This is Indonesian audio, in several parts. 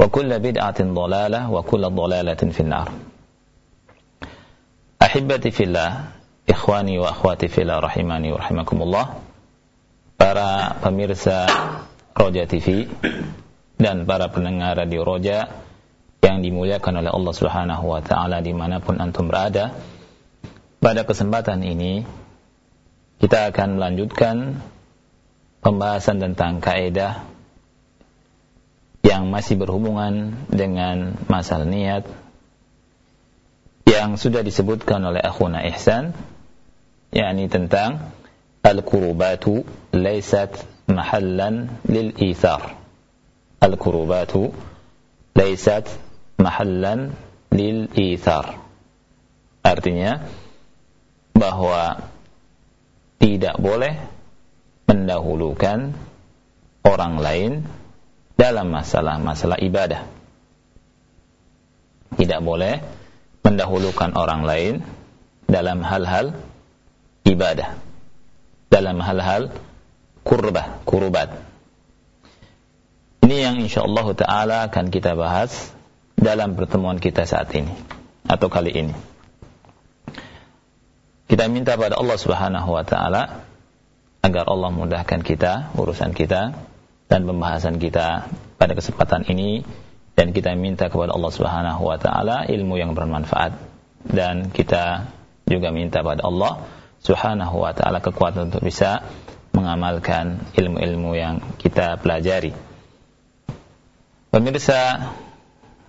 وكل بدعة ضلالة وكل ضلالة في النار أحبتي في الله إخواني وأخواتي في الله رحماني ورحمكم الله para pemirsa Roja TV dan para pendengar Radio Roja yang dimuliakan oleh Allah Subhanahu wa taala dimanapun antum berada. Pada kesempatan ini kita akan melanjutkan pembahasan tentang kaidah yang masih berhubungan dengan masalah niat yang sudah disebutkan oleh akhuna Ihsan yakni tentang al-kurubatu laysat mahallan lil ithar al-kurubatu laysat mahallan lil ithar artinya bahwa tidak boleh mendahulukan orang lain dalam masalah-masalah ibadah. Tidak boleh mendahulukan orang lain dalam hal-hal ibadah. Dalam hal-hal kurbah, kurubat. Ini yang insyaAllah ta'ala akan kita bahas dalam pertemuan kita saat ini. Atau kali ini. Kita minta pada Allah subhanahu wa ta'ala agar Allah mudahkan kita, urusan kita, dan pembahasan kita pada kesempatan ini. Dan kita minta kepada Allah Subhanahu wa taala ilmu yang bermanfaat. Dan kita juga minta pada Allah Subhanahu wa taala kekuatan untuk bisa mengamalkan ilmu-ilmu yang kita pelajari. Pemirsa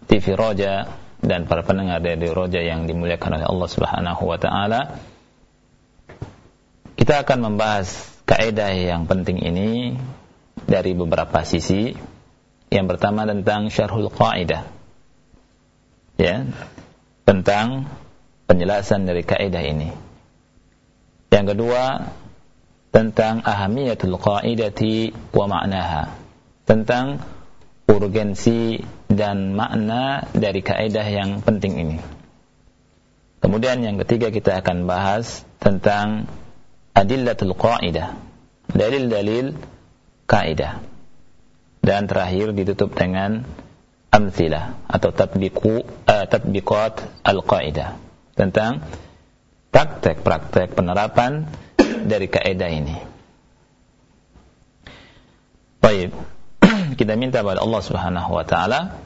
TV Roja dan para pendengar dari Roja yang dimuliakan oleh Allah Subhanahu wa taala, kita akan membahas kaidah yang penting ini dari beberapa sisi. Yang pertama tentang syarhul qaidah. Ya, tentang penjelasan dari kaidah ini. Yang kedua tentang ahamiyatul qaidati wa ma'naha. Tentang urgensi dan makna dari kaidah yang penting ini. Kemudian yang ketiga kita akan bahas tentang adillatul qaidah. Dalil-dalil kaidah. Dan terakhir ditutup dengan amthilah atau tatbiqu uh, tatbiqat al-qaidah tentang praktek-praktek penerapan dari kaidah ini. Baik. kita minta pada Allah Subhanahu wa taala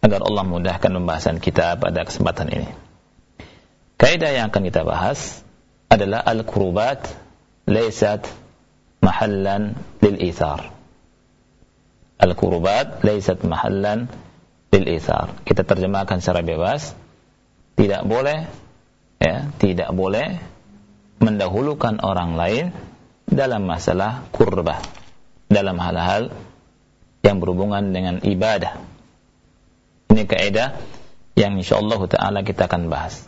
agar Allah mudahkan pembahasan kita pada kesempatan ini. Kaidah yang akan kita bahas adalah al-qurubat laysat mahallan lil ithar. Al-qurubat laysat mahallan lil ithar. Kita terjemahkan secara bebas. Tidak boleh ya, tidak boleh mendahulukan orang lain dalam masalah kurbah. Dalam hal-hal yang berhubungan dengan ibadah. Ini kaidah yang insyaallah taala kita akan bahas.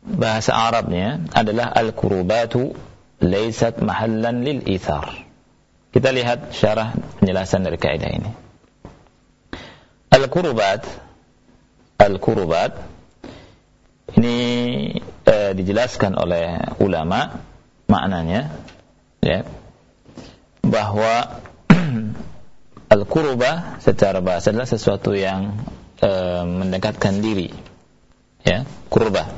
Bahasa Arabnya adalah al-kurubatu laysat mahallan lil ithar. Kita lihat syarah penjelasan dari kaidah ini. Al-kurubat Al-kurubat ini eh, dijelaskan oleh ulama maknanya ya bahwa al-qurbah secara bahasa adalah sesuatu yang e, mendekatkan diri ya qurbah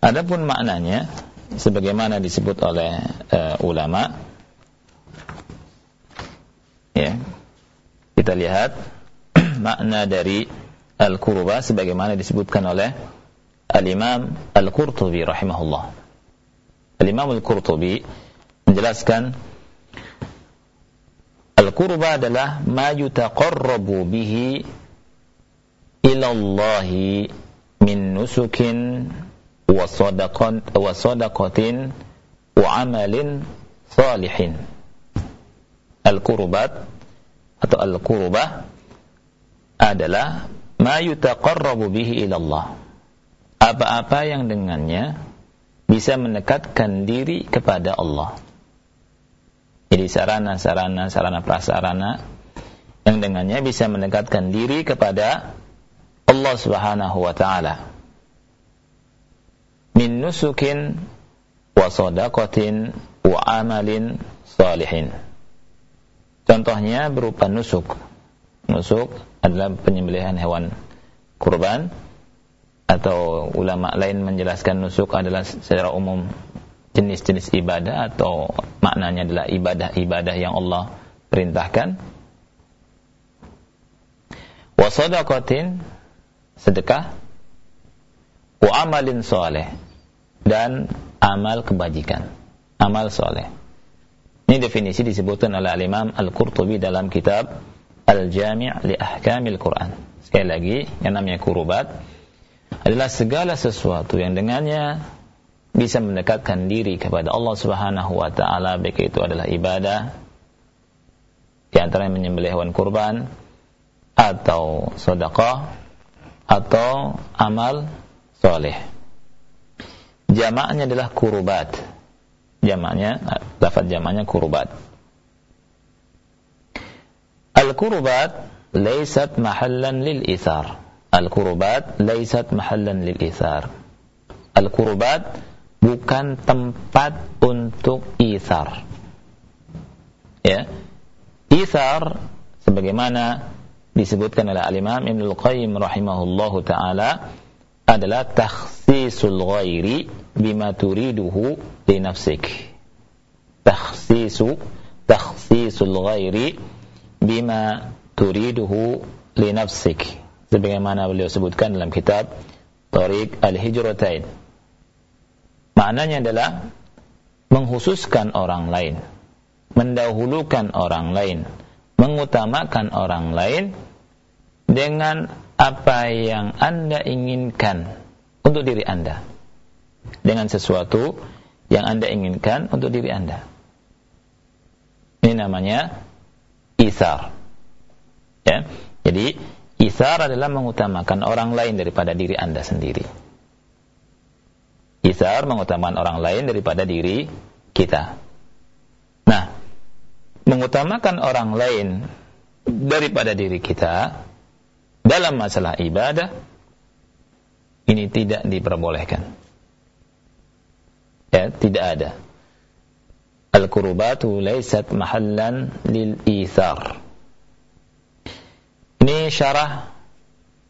adapun maknanya sebagaimana disebut oleh e, ulama. Ya. Kita lihat makna dari al-qurbah sebagaimana disebutkan oleh al-imam al-qurtubi rahimahullah. Al-imam al-qurtubi menjelaskan al-qurbah adalah ma yutaqarrabu bihi ila Allah min nusukin wa sadaqatin wa amalin salihin. Al-qurbat atau al-qurbah adalah ma yutaqarrabu bihi ila Allah. Apa-apa yang dengannya bisa mendekatkan diri kepada Allah. Jadi sarana-sarana sarana prasarana yang dengannya bisa mendekatkan diri kepada Allah Subhanahu wa taala min nusukin wa sadaqatin wa amalin salihin. Contohnya berupa nusuk. Nusuk adalah penyembelihan hewan kurban atau ulama lain menjelaskan nusuk adalah secara umum jenis-jenis ibadah atau maknanya adalah ibadah-ibadah yang Allah perintahkan. Wa sadaqatin sedekah. Wa amalin soleh dan amal kebajikan, amal soleh. Ini definisi disebutkan oleh Al-Imam Al-Qurtubi dalam kitab Al-Jami' li Ahkamil Quran. Sekali lagi, yang namanya kurubat adalah segala sesuatu yang dengannya bisa mendekatkan diri kepada Allah Subhanahu wa taala baik itu adalah ibadah di antara menyembelih hewan kurban atau sedekah atau amal soleh. Jamaknya adalah kurubat. Jamaknya, lafaz jamaknya kurubat. Al-kurubat laysat mahallan lil ithar. Al-kurubat laysat mahallan lil ithar. Al-kurubat bukan tempat untuk isar. Ya. Isar sebagaimana disebutkan oleh Al-Imam Ibnu Qayyim rahimahullahu taala adalah takhsisul ghairi bima turiduhu li nafsik. Takhsisu takhsisul ghairi bima turiduhu li nafsik. Sebagaimana beliau sebutkan dalam kitab Tariq Al-Hijratain Maknanya adalah menghususkan orang lain, mendahulukan orang lain, mengutamakan orang lain dengan apa yang Anda inginkan untuk diri Anda. Dengan sesuatu yang Anda inginkan untuk diri Anda. Ini namanya isar. Ya. Jadi isar adalah mengutamakan orang lain daripada diri Anda sendiri. Isar mengutamakan orang lain daripada diri kita. Nah, mengutamakan orang lain daripada diri kita dalam masalah ibadah ini tidak diperbolehkan. Ya, tidak ada. Al-qurbatu laysat mahallan lil ithar. Ini syarah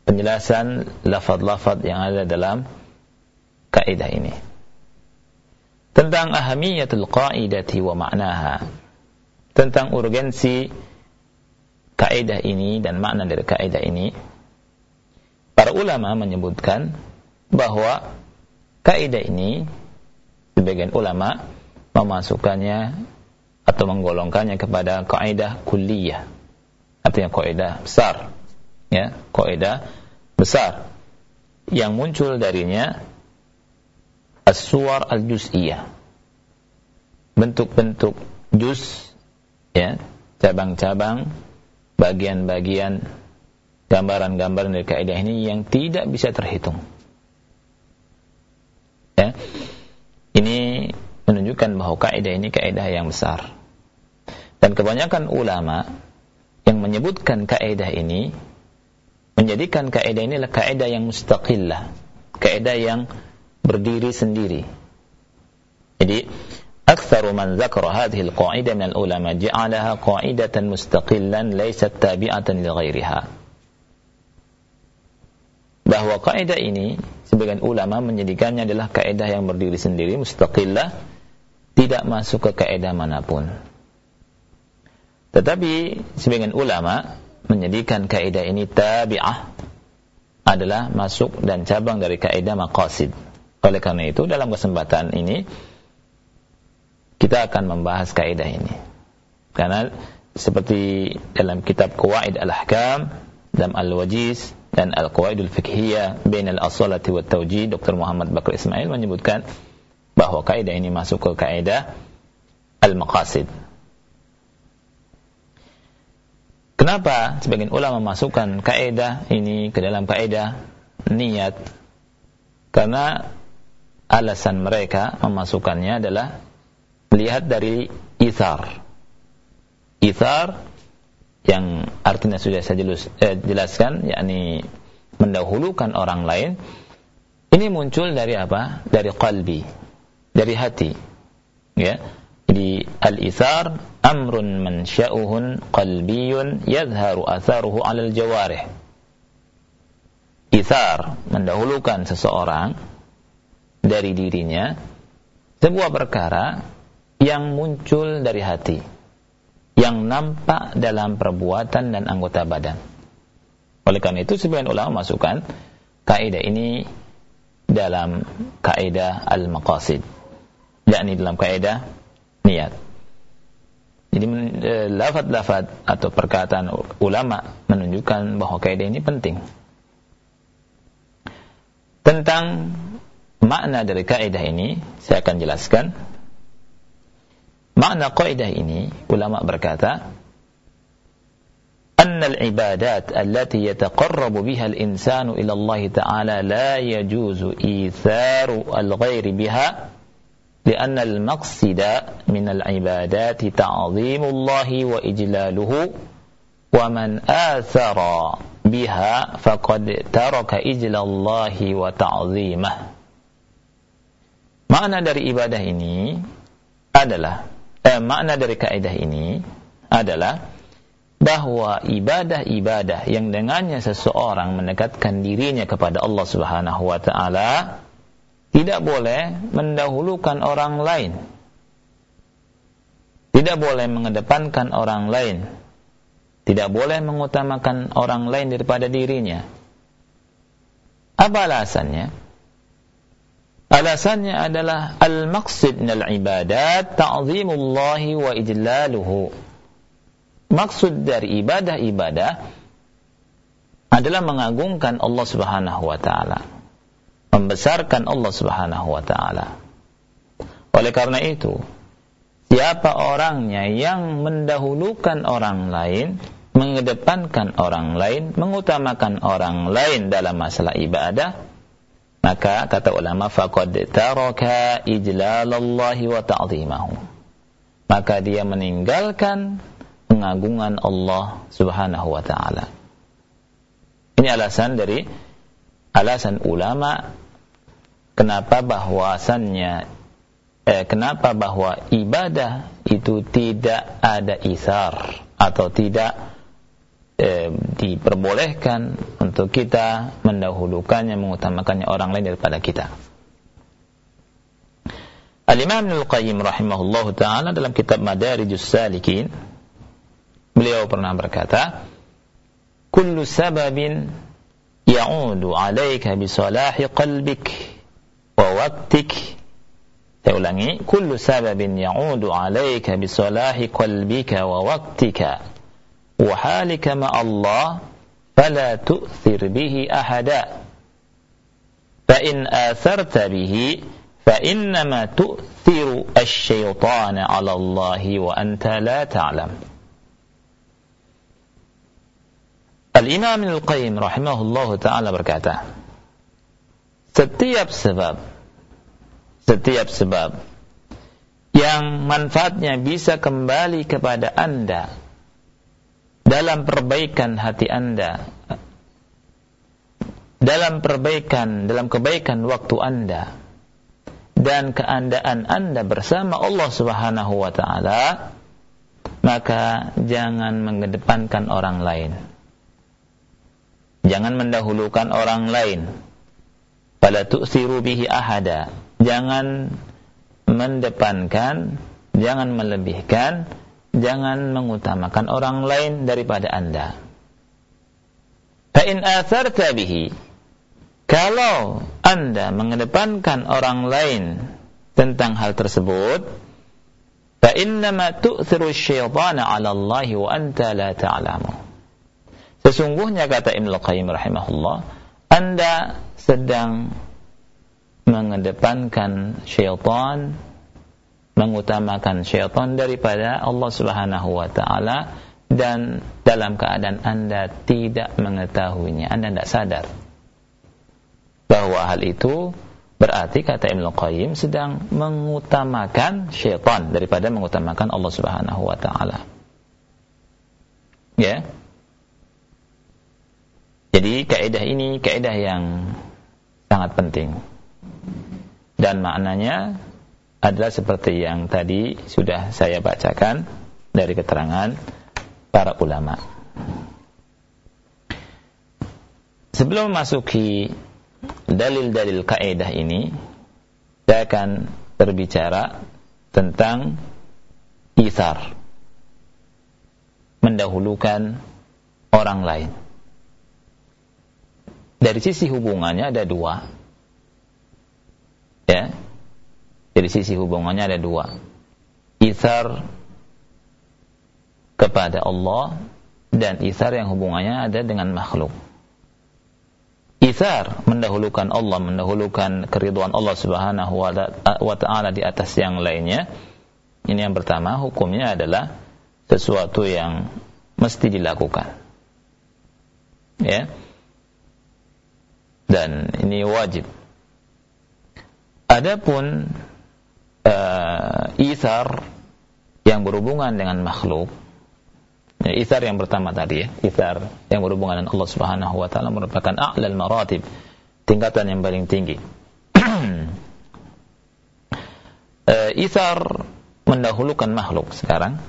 penjelasan lafaz-lafaz yang ada dalam kaidah ini. Tentang ahamiyatul qaidati wa ma'naha. Tentang urgensi kaidah ini dan makna dari kaidah ini. Para ulama menyebutkan bahwa kaidah ini sebagian ulama memasukkannya atau menggolongkannya kepada kaidah kulliyah. Artinya kaidah besar. Ya, kaidah besar yang muncul darinya as-suwar al-juz'iyah. Bentuk-bentuk juz ya, cabang-cabang, bagian-bagian gambaran-gambaran dari kaidah ini yang tidak bisa terhitung. Ya. Ini menunjukkan bahwa kaidah ini kaidah yang besar. Dan kebanyakan ulama yang menyebutkan kaidah ini menjadikan kaidah ini adalah kaidah yang mustaqillah, kaidah yang berdiri sendiri. Jadi, أكثر من ذكر هذه al-qa'idah العلماء جعلها قاعدة ja'alaha ليست تابعة لغيرها bahwa kaidah ini sebagian ulama menjadikannya adalah kaidah yang berdiri sendiri mustaqillah tidak masuk ke kaidah mana pun tetapi sebagian ulama menjadikan kaidah ini tabi'ah adalah masuk dan cabang dari kaidah maqasid oleh karena itu dalam kesempatan ini kita akan membahas kaidah ini. Karena seperti dalam kitab Qawaid Al-Ahkam, dalam Al-Wajiz dan Al-Qawaidul Fiqhiyah Bain Al-Asalati wa Tawjid Dr. Muhammad Bakr Ismail menyebutkan bahwa kaidah ini masuk ke kaidah Al-Maqasid. Kenapa sebagian ulama memasukkan kaidah ini ke dalam kaidah niat? Karena alasan mereka memasukkannya adalah lihat dari ithar. Ithar yang artinya sudah saya eh, jelaskan, yakni mendahulukan orang lain. Ini muncul dari apa? Dari qalbi, dari hati. Ya. Jadi al-ithar amrun mansya'uhun qalbiyun yadhharu atharuhu 'alal jawarih. Ithar mendahulukan seseorang dari dirinya sebuah perkara yang muncul dari hati yang nampak dalam perbuatan dan anggota badan. Oleh karena itu sebagian ulama masukkan kaidah ini dalam kaidah al-maqasid, yakni dalam kaidah niat. Jadi e, lafaz-lafaz atau perkataan ulama menunjukkan bahwa kaidah ini penting. Tentang makna dari kaidah ini saya akan jelaskan Makna kaidah ini ulama berkata أن العبادات التي يتقرب بها الإنسان إلى الله تعالى لا يجوز إيثار الغير بها لأن المقصد من العبادات تعظيم الله وإجلاله ومن آثر بها فقد ترك إجل الله وتعظيمه Makna dari ibadah ini adalah eh, makna dari kaidah ini adalah bahwa ibadah-ibadah yang dengannya seseorang mendekatkan dirinya kepada Allah Subhanahu wa taala tidak boleh mendahulukan orang lain. Tidak boleh mengedepankan orang lain. Tidak boleh mengutamakan orang lain daripada dirinya. Apa alasannya? Alasannya adalah al-maqsid minal ibadat ta'zimullahi wa ijlaluhu. Maksud dari ibadah-ibadah adalah mengagungkan Allah Subhanahu wa taala. Membesarkan Allah Subhanahu wa taala. Oleh karena itu, siapa orangnya yang mendahulukan orang lain, mengedepankan orang lain, mengutamakan orang lain dalam masalah ibadah, maka kata ulama faqad taraka ijlalallahi wa ta'zimahu. Maka dia meninggalkan pengagungan Allah Subhanahu wa taala. Ini alasan dari alasan ulama kenapa bahwasannya eh, kenapa bahwa ibadah itu tidak ada isar atau tidak eh, diperbolehkan untuk kita mendahulukannya, mengutamakannya orang lain daripada kita. Al-Imam Al-Qayyim rahimahullahu taala dalam kitab Madarijus Salikin beliau pernah berkata, "Kullu sababin ya'udu 'alaika bi salahi qalbik wa waqtik" Saya ulangi, "Kullu sababin ya'udu 'alaika bi salahi qalbika wa waqtika" وحالك مع الله فلا تؤثر به أحدا فإن آثرت به فإنما تؤثر الشيطان على الله وأنت لا تعلم Al-Imam Al-Qayyim rahimahullah ta'ala berkata Setiap sebab Setiap sebab Yang manfaatnya bisa kembali kepada anda dalam perbaikan hati Anda dalam perbaikan dalam kebaikan waktu Anda dan keadaan Anda bersama Allah Subhanahu wa taala, maka jangan mengedepankan orang lain. Jangan mendahulukan orang lain. Fala tu'siru bihi ahada. Jangan mendepankan, jangan melebihkan, jangan mengutamakan orang lain daripada Anda. Fa in atharta bihi kalau Anda mengedepankan orang lain tentang hal tersebut, fa innama tu'thiru syaitana 'ala Allah wa anta la ta'lamu. Sesungguhnya kata Ibnu Qayyim rahimahullah, Anda sedang mengedepankan syaitan mengutamakan syaitan daripada Allah Subhanahu wa taala dan dalam keadaan Anda tidak mengetahuinya, Anda tidak sadar bahwa hal itu berarti kata Ibnu Qayyim sedang mengutamakan syaitan daripada mengutamakan Allah Subhanahu wa taala. Ya. Jadi kaidah ini kaidah yang sangat penting. Dan maknanya adalah seperti yang tadi sudah saya bacakan dari keterangan para ulama. Sebelum memasuki dalil-dalil kaidah ini saya akan berbicara tentang isar mendahulukan orang lain dari sisi hubungannya ada dua ya dari sisi hubungannya ada dua isar kepada Allah dan isar yang hubungannya ada dengan makhluk Ithar mendahulukan Allah, mendahulukan keriduan Allah Subhanahu wa taala di atas yang lainnya. Ini yang pertama, hukumnya adalah sesuatu yang mesti dilakukan. Ya. Dan ini wajib. Adapun uh, ithar yang berhubungan dengan makhluk Ya, ithar yang pertama tadi ya, ithar yang berhubungan dengan Allah Subhanahu wa taala merupakan a'lal maratib, tingkatan yang paling tinggi. uh, ithar mendahulukan makhluk sekarang,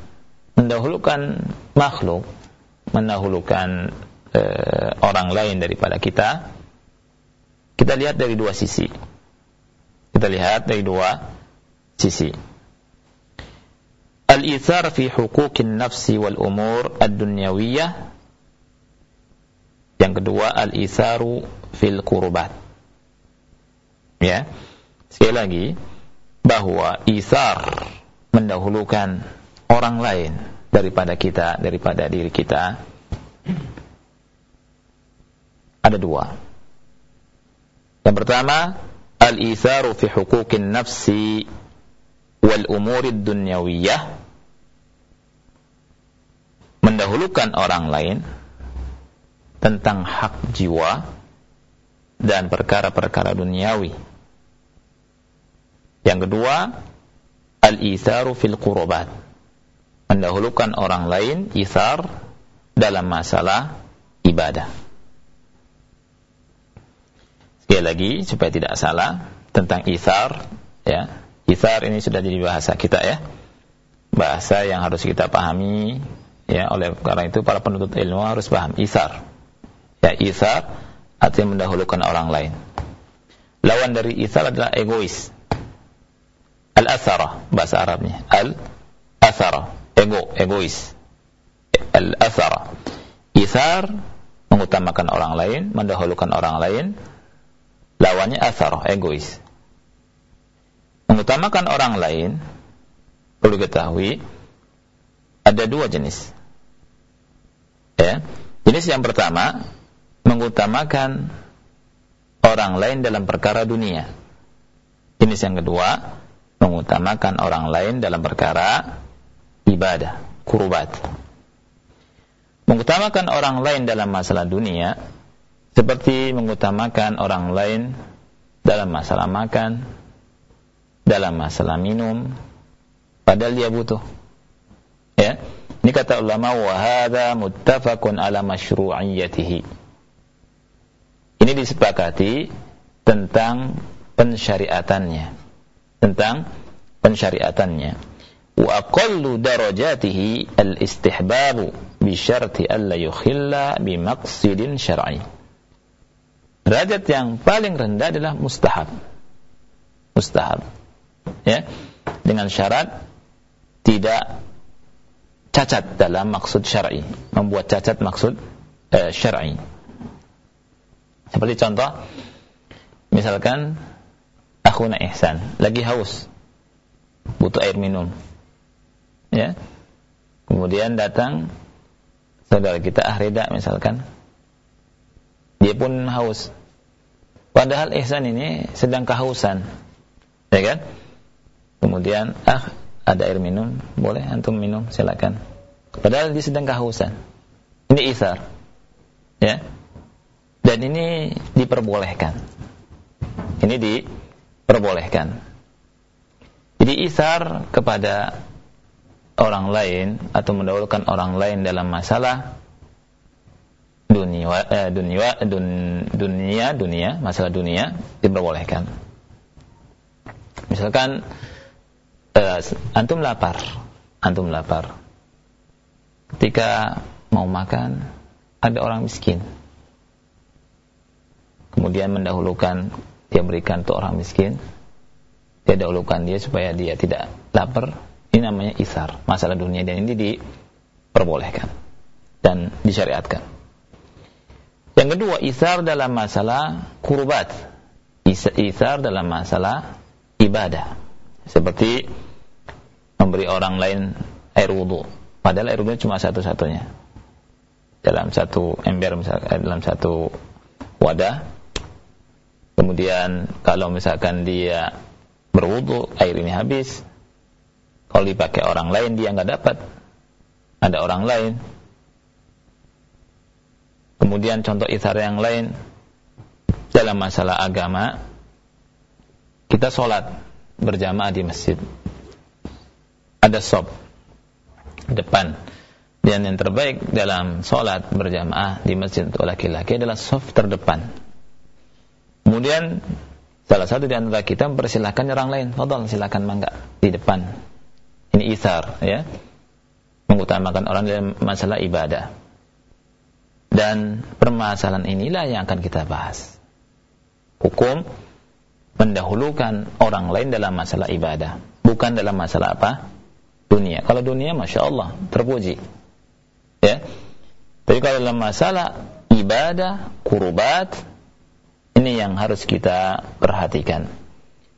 mendahulukan makhluk, mendahulukan uh, orang lain daripada kita. Kita lihat dari dua sisi. Kita lihat dari dua sisi. Al-ithar fi huquqin nafsi wal umur ad-dunyawiyah. Yang kedua al-itharu fil kurbat. Ya. Sekali lagi bahwa ithar mendahulukan orang lain daripada kita, daripada diri kita ada dua. Yang pertama, al-itharu fi huquqin nafsi wal umurid dunyawiyah mendahulukan orang lain tentang hak jiwa dan perkara-perkara duniawi. Yang kedua, al-itharu fil qurubat. Mendahulukan orang lain ithar dalam masalah ibadah. Sekali lagi supaya tidak salah tentang ithar ya Ithar ini sudah jadi bahasa kita ya. Bahasa yang harus kita pahami ya oleh karena itu para penuntut ilmu harus paham ithar. Ya ithar artinya mendahulukan orang lain. Lawan dari ithar adalah egois. Al-athara bahasa Arabnya. Al-athara, ego, egois. Al-athara. Ithar mengutamakan orang lain, mendahulukan orang lain. Lawannya athara, egois mengutamakan orang lain perlu ketahui ada dua jenis. Ya. Jenis yang pertama mengutamakan orang lain dalam perkara dunia. Jenis yang kedua mengutamakan orang lain dalam perkara ibadah, kurbat. Mengutamakan orang lain dalam masalah dunia seperti mengutamakan orang lain dalam masalah makan, dalam masalah minum padahal dia butuh ya ini kata ulama wa hadza muttafaqun ala masyru'iyyatihi ini disepakati tentang pensyariatannya tentang pensyariatannya. Wa aqallu darajatihi al-istihbabu bi syarti alla yukhilla bi maqsidin syar'i. Derajat yang paling rendah adalah mustahab. Mustahab. Ya. Dengan syarat tidak cacat dalam maksud syar'i, membuat cacat maksud uh, syar'i. Seperti contoh, misalkan akhuna ihsan lagi haus, butuh air minum, ya, kemudian datang saudara kita Ahrida misalkan, dia pun haus. Padahal ihsan ini sedang kehausan, ya kan? Kemudian ah ada air minum, boleh antum minum, silakan. Padahal dia sedang kehausan. Ini isar. Ya. Dan ini diperbolehkan. Ini diperbolehkan. Jadi isar kepada orang lain atau mendahulukan orang lain dalam masalah dunia eh, dunia dun, dunia dunia masalah dunia diperbolehkan. Misalkan uh, antum lapar, antum lapar. Ketika mau makan, ada orang miskin. Kemudian mendahulukan dia berikan untuk orang miskin. Dia dahulukan dia supaya dia tidak lapar. Ini namanya isar, masalah dunia dan ini diperbolehkan dan disyariatkan. Yang kedua, isar dalam masalah kurbat. Isar dalam masalah ibadah. Seperti memberi orang lain air wudhu. Padahal air wudhu cuma satu-satunya. Dalam satu ember misalkan, eh, dalam satu wadah. Kemudian kalau misalkan dia berwudhu, air ini habis. Kalau dipakai orang lain dia nggak dapat. Ada orang lain. Kemudian contoh isar yang lain dalam masalah agama kita sholat berjamaah di masjid ada sob depan. Dan yang terbaik dalam sholat berjamaah di masjid untuk laki-laki adalah soft terdepan. Kemudian salah satu di antara kita mempersilahkan orang lain. Fadol silakan mangga di depan. Ini isar ya. Mengutamakan orang dalam masalah ibadah. Dan permasalahan inilah yang akan kita bahas. Hukum mendahulukan orang lain dalam masalah ibadah. Bukan dalam masalah apa dunia. Kalau dunia Masya Allah terpuji. Ya. Tapi kalau dalam masalah ibadah, kurubat, ini yang harus kita perhatikan.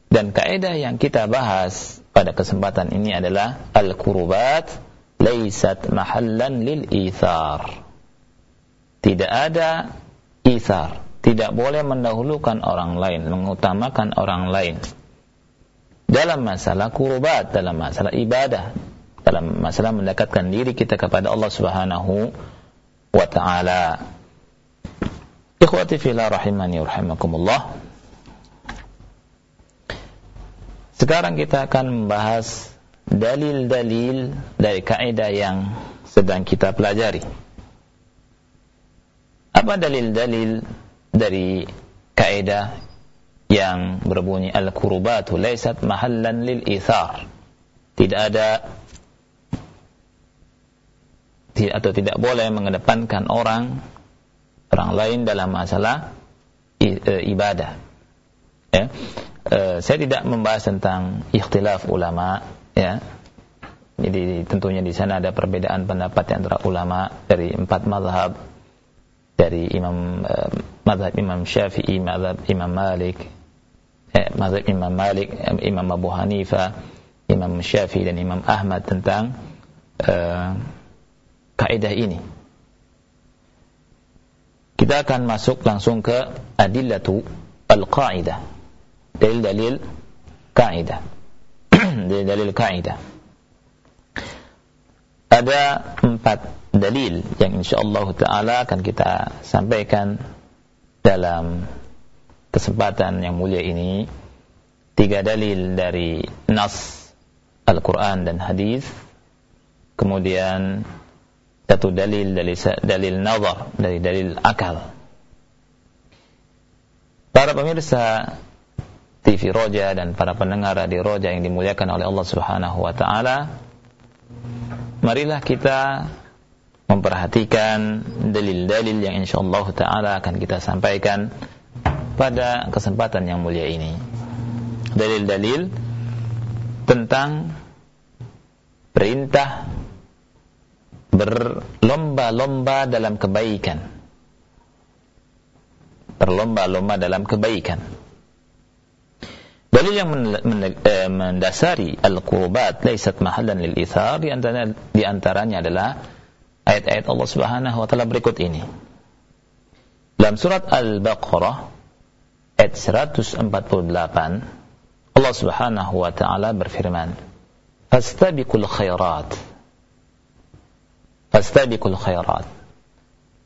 Dan kaidah yang kita bahas pada kesempatan ini adalah al-kurubat laisat mahallan lil ithar. Tidak ada ithar, tidak boleh mendahulukan orang lain, mengutamakan orang lain dalam masalah kurubat, dalam masalah ibadah, dalam masalah mendekatkan diri kita kepada Allah Subhanahu wa taala. Ikhwati fillah rahimani rahimakumullah. Sekarang kita akan membahas dalil-dalil dari kaidah yang sedang kita pelajari. Apa dalil-dalil dari kaidah yang berbunyi al-kurubatu laysat mahallan lil ithar. Tidak ada atau tidak boleh mengedepankan orang orang lain dalam masalah e, ibadah. Ya. E, saya tidak membahas tentang ikhtilaf ulama ya. Jadi tentunya di sana ada perbedaan pendapat antara ulama dari empat mazhab dari Imam eh, mazhab Imam Syafi'i, mazhab Imam Malik, mazhab Imam Malik, Imam Abu Hanifah, Imam Syafi'i dan Imam Ahmad tentang uh, kaidah ini. Kita akan masuk langsung ke adillatu al-qaidah. Dalil-dalil kaidah. Dalil-dalil kaidah. Ada empat dalil yang insyaallah taala akan kita sampaikan dalam kesempatan yang mulia ini tiga dalil dari nas Al-Quran dan hadis kemudian satu dalil dari dalil nazar dari dalil akal para pemirsa TV Roja dan para pendengar radio Roja yang dimuliakan oleh Allah Subhanahu wa taala. Marilah kita memperhatikan dalil-dalil yang insyaallah taala akan kita sampaikan pada kesempatan yang mulia ini. Dalil-dalil tentang perintah berlomba-lomba dalam kebaikan. Berlomba-lomba dalam kebaikan. Dalil yang eh, mendasari al-qurbat laisat mahallan lil ithar di di antaranya adalah ayat-ayat Allah Subhanahu wa taala berikut ini. Dalam surat Al-Baqarah ayat 148 Allah Subhanahu wa taala berfirman, "Fastabiqul khairat." Fastabiqul khairat.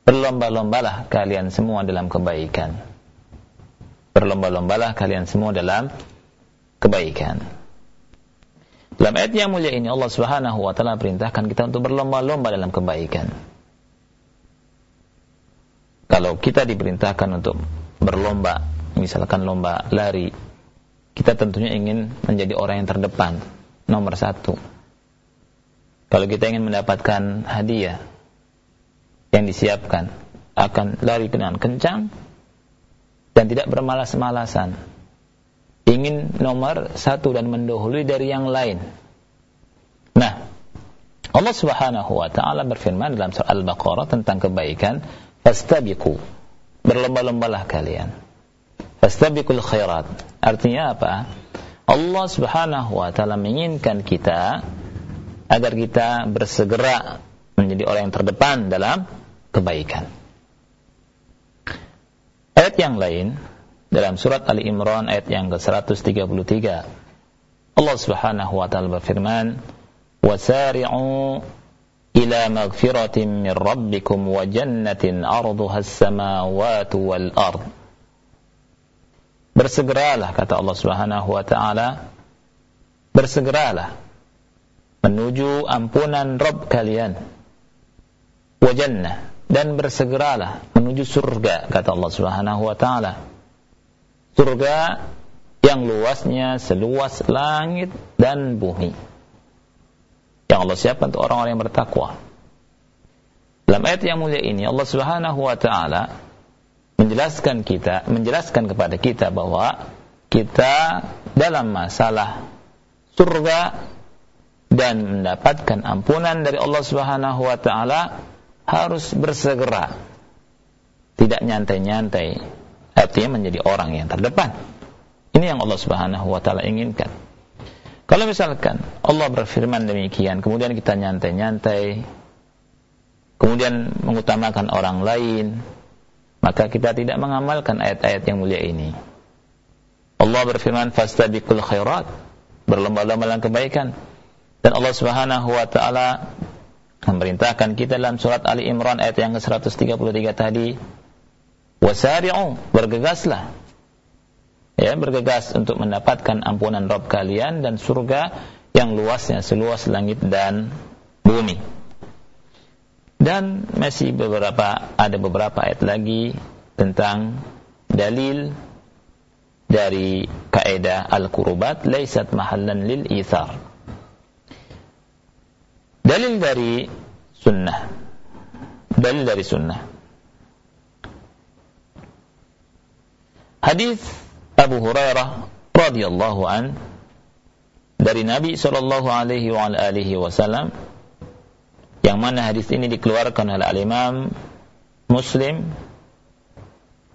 Berlomba-lombalah kalian semua dalam kebaikan. Berlomba-lombalah kalian semua dalam kebaikan. Dalam ayat yang mulia ini Allah Subhanahu wa taala perintahkan kita untuk berlomba-lomba dalam kebaikan. Kalau kita diperintahkan untuk berlomba, misalkan lomba lari, kita tentunya ingin menjadi orang yang terdepan, nomor satu. Kalau kita ingin mendapatkan hadiah yang disiapkan, akan lari dengan kencang dan tidak bermalas-malasan ingin nomor satu dan mendahului dari yang lain. Nah, Allah Subhanahu wa taala berfirman dalam surah Al-Baqarah tentang kebaikan, "Fastabiqu." Berlomba-lombalah kalian. Fastabiqul khairat. Artinya apa? Allah Subhanahu wa taala menginginkan kita agar kita bersegera menjadi orang yang terdepan dalam kebaikan. Ayat yang lain dalam surat Ali Imran ayat yang ke-133 Allah Subhanahu wa taala berfirman wasari'u ila maghfiratin min rabbikum wa jannatin 'arduha as-samawati wal ard Bersegeralah kata Allah Subhanahu wa taala bersegeralah menuju ampunan Rabb kalian wa jannah dan bersegeralah menuju surga kata Allah Subhanahu wa taala surga yang luasnya seluas langit dan bumi. Yang Allah siapkan untuk orang-orang yang bertakwa. Dalam ayat yang mulia ini Allah Subhanahu wa taala menjelaskan kita, menjelaskan kepada kita bahwa kita dalam masalah surga dan mendapatkan ampunan dari Allah Subhanahu wa taala harus bersegera. Tidak nyantai-nyantai, artinya menjadi orang yang terdepan. Ini yang Allah Subhanahu wa taala inginkan. Kalau misalkan Allah berfirman demikian, kemudian kita nyantai-nyantai, kemudian mengutamakan orang lain, maka kita tidak mengamalkan ayat-ayat yang mulia ini. Allah berfirman, "Fastabiqul khairat." Berlomba-lomba dalam kebaikan. Dan Allah Subhanahu wa taala memerintahkan kita dalam surat Ali Imran ayat yang ke-133 tadi, wasari'u bergegaslah ya bergegas untuk mendapatkan ampunan Rabb kalian dan surga yang luasnya seluas langit dan bumi dan masih beberapa ada beberapa ayat lagi tentang dalil dari kaidah al-qurubat laisat mahallan lil ithar. Dalil dari sunnah. Dalil dari sunnah. Hadis Abu Hurairah radhiyallahu an dari Nabi sallallahu alaihi wa alihi wasallam yang mana hadis ini dikeluarkan oleh al-Imam Muslim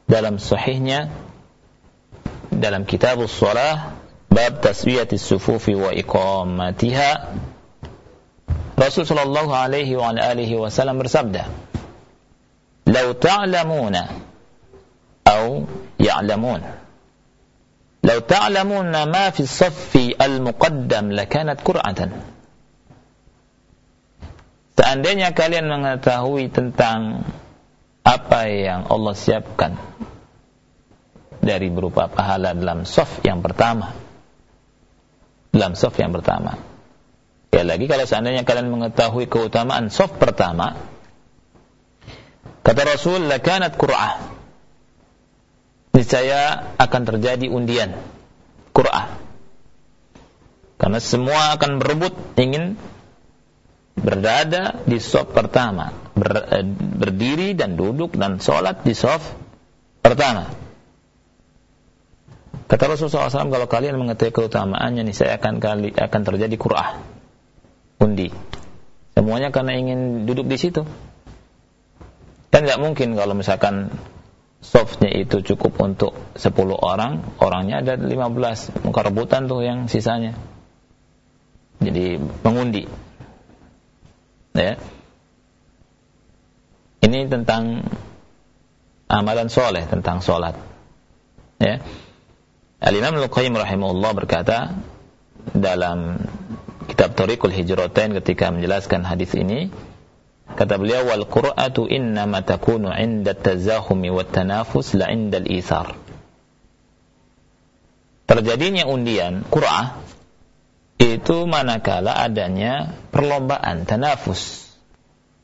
dalam sahihnya dalam kitab salah bab taswiyatis sufufi wa iqamatiha. Rasul sallallahu alaihi wa alihi wasallam bersabda "Lau ta'lamuna atau ya'lamun" لو تعلمون ما في الصف المقدم al-muqaddam Seandainya kalian mengetahui tentang apa yang Allah siapkan dari berupa pahala dalam soft yang pertama. Dalam soft yang pertama. Ya lagi kalau seandainya kalian mengetahui keutamaan soft pertama, kata Rasul, lakanat qur'ah niscaya akan terjadi undian Qur'an. Karena semua akan berebut ingin berada di sop pertama, ber, eh, berdiri dan duduk dan sholat di sop pertama. Kata Rasulullah SAW, kalau kalian mengetahui keutamaannya, nih saya akan kali akan terjadi Qur'an, undi. Semuanya karena ingin duduk di situ. Kan tidak mungkin kalau misalkan softnya itu cukup untuk 10 orang, orangnya ada 15, muka rebutan tuh yang sisanya. Jadi mengundi. Ya. Ini tentang amalan soleh, tentang solat. Ya. Al-Imam Al-Qayyim rahimahullah berkata dalam kitab Tariqul Hijratain ketika menjelaskan hadis ini kata beliau wal qur'atu innama takunu 'inda tazahumi wat tanafus la 'inda al-ithar terjadinya undian qur'ah itu manakala adanya perlombaan tanafus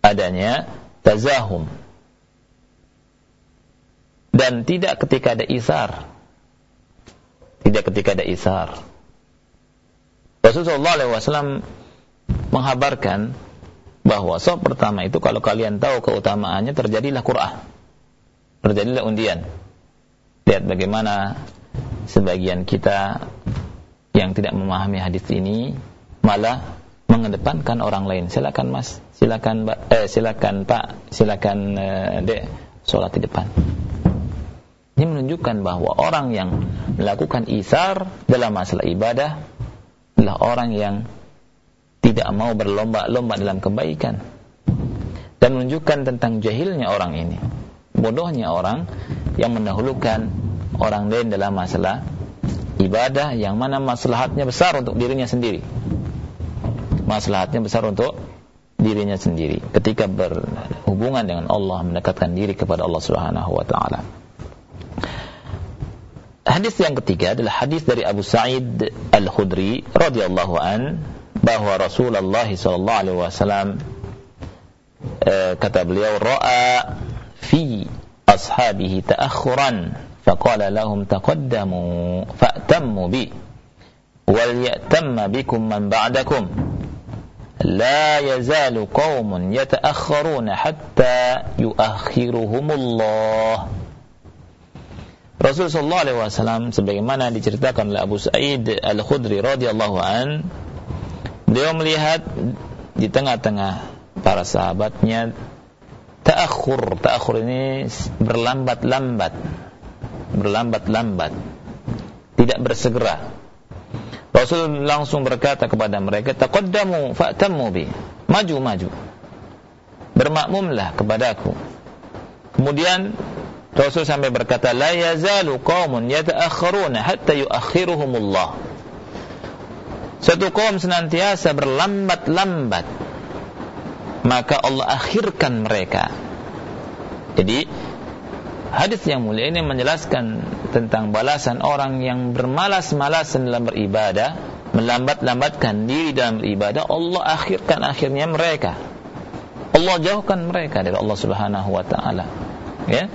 adanya tazahum dan tidak ketika ada isar tidak ketika ada isar. Rasulullah SAW menghabarkan bahwa sob pertama itu kalau kalian tahu keutamaannya terjadilah Qur'an. Terjadilah undian. Lihat bagaimana sebagian kita yang tidak memahami hadis ini malah mengedepankan orang lain. Silakan Mas, silakan Mbak, eh silakan Pak, silakan eh, Dek, sholat di depan. Ini menunjukkan bahwa orang yang melakukan isar dalam masalah ibadah adalah orang yang tidak mau berlomba-lomba dalam kebaikan. Dan menunjukkan tentang jahilnya orang ini. Bodohnya orang yang mendahulukan orang lain dalam masalah ibadah yang mana maslahatnya besar untuk dirinya sendiri. Maslahatnya besar untuk dirinya sendiri. Ketika berhubungan dengan Allah mendekatkan diri kepada Allah Subhanahu wa taala. Hadis yang ketiga adalah hadis dari Abu Sa'id Al-Khudri radhiyallahu an bahwa Rasulullah sallallahu alaihi wasallam eh, kata beliau ra'a fi ashabihi ta'akhuran faqala lahum taqaddamu fa'tammu bi wal ya'tamma bikum man ba'dakum لا يزال قوم يتأخرون حتى يؤخرهم الله Rasul sallallahu alaihi wasallam sebagaimana diceritakan oleh Abu Sa'id Al-Khudri radhiyallahu an beliau melihat di tengah-tengah para sahabatnya ta'akhur ta'akhur ini berlambat-lambat berlambat-lambat tidak bersegera Rasul langsung berkata kepada mereka taqaddamu fa'tammu bi maju-maju bermakmumlah kepadaku kemudian Rasul sampai berkata, "La yazalu qaumun yata'akhkharuna hatta yu'akhiruhumullah." Satu kaum senantiasa berlambat-lambat maka Allah akhirkan mereka. Jadi hadis yang mulia ini menjelaskan tentang balasan orang yang bermalas-malasan dalam beribadah, melambat-lambatkan diri dalam beribadah, Allah akhirkan akhirnya mereka. Allah jauhkan mereka dari Allah Subhanahu wa taala. Ya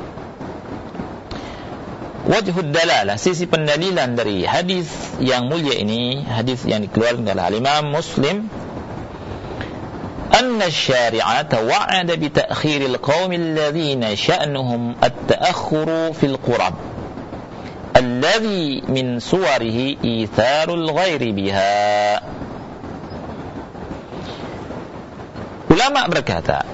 wajhud dalalah sisi pendalilan dari hadis yang mulia ini hadis yang dikeluarkan oleh Imam Muslim أن الشارع توعد بتأخير القوم الذين شأنهم التأخر في القرب الذي من صوره إيثار الغير بها Ulama berkata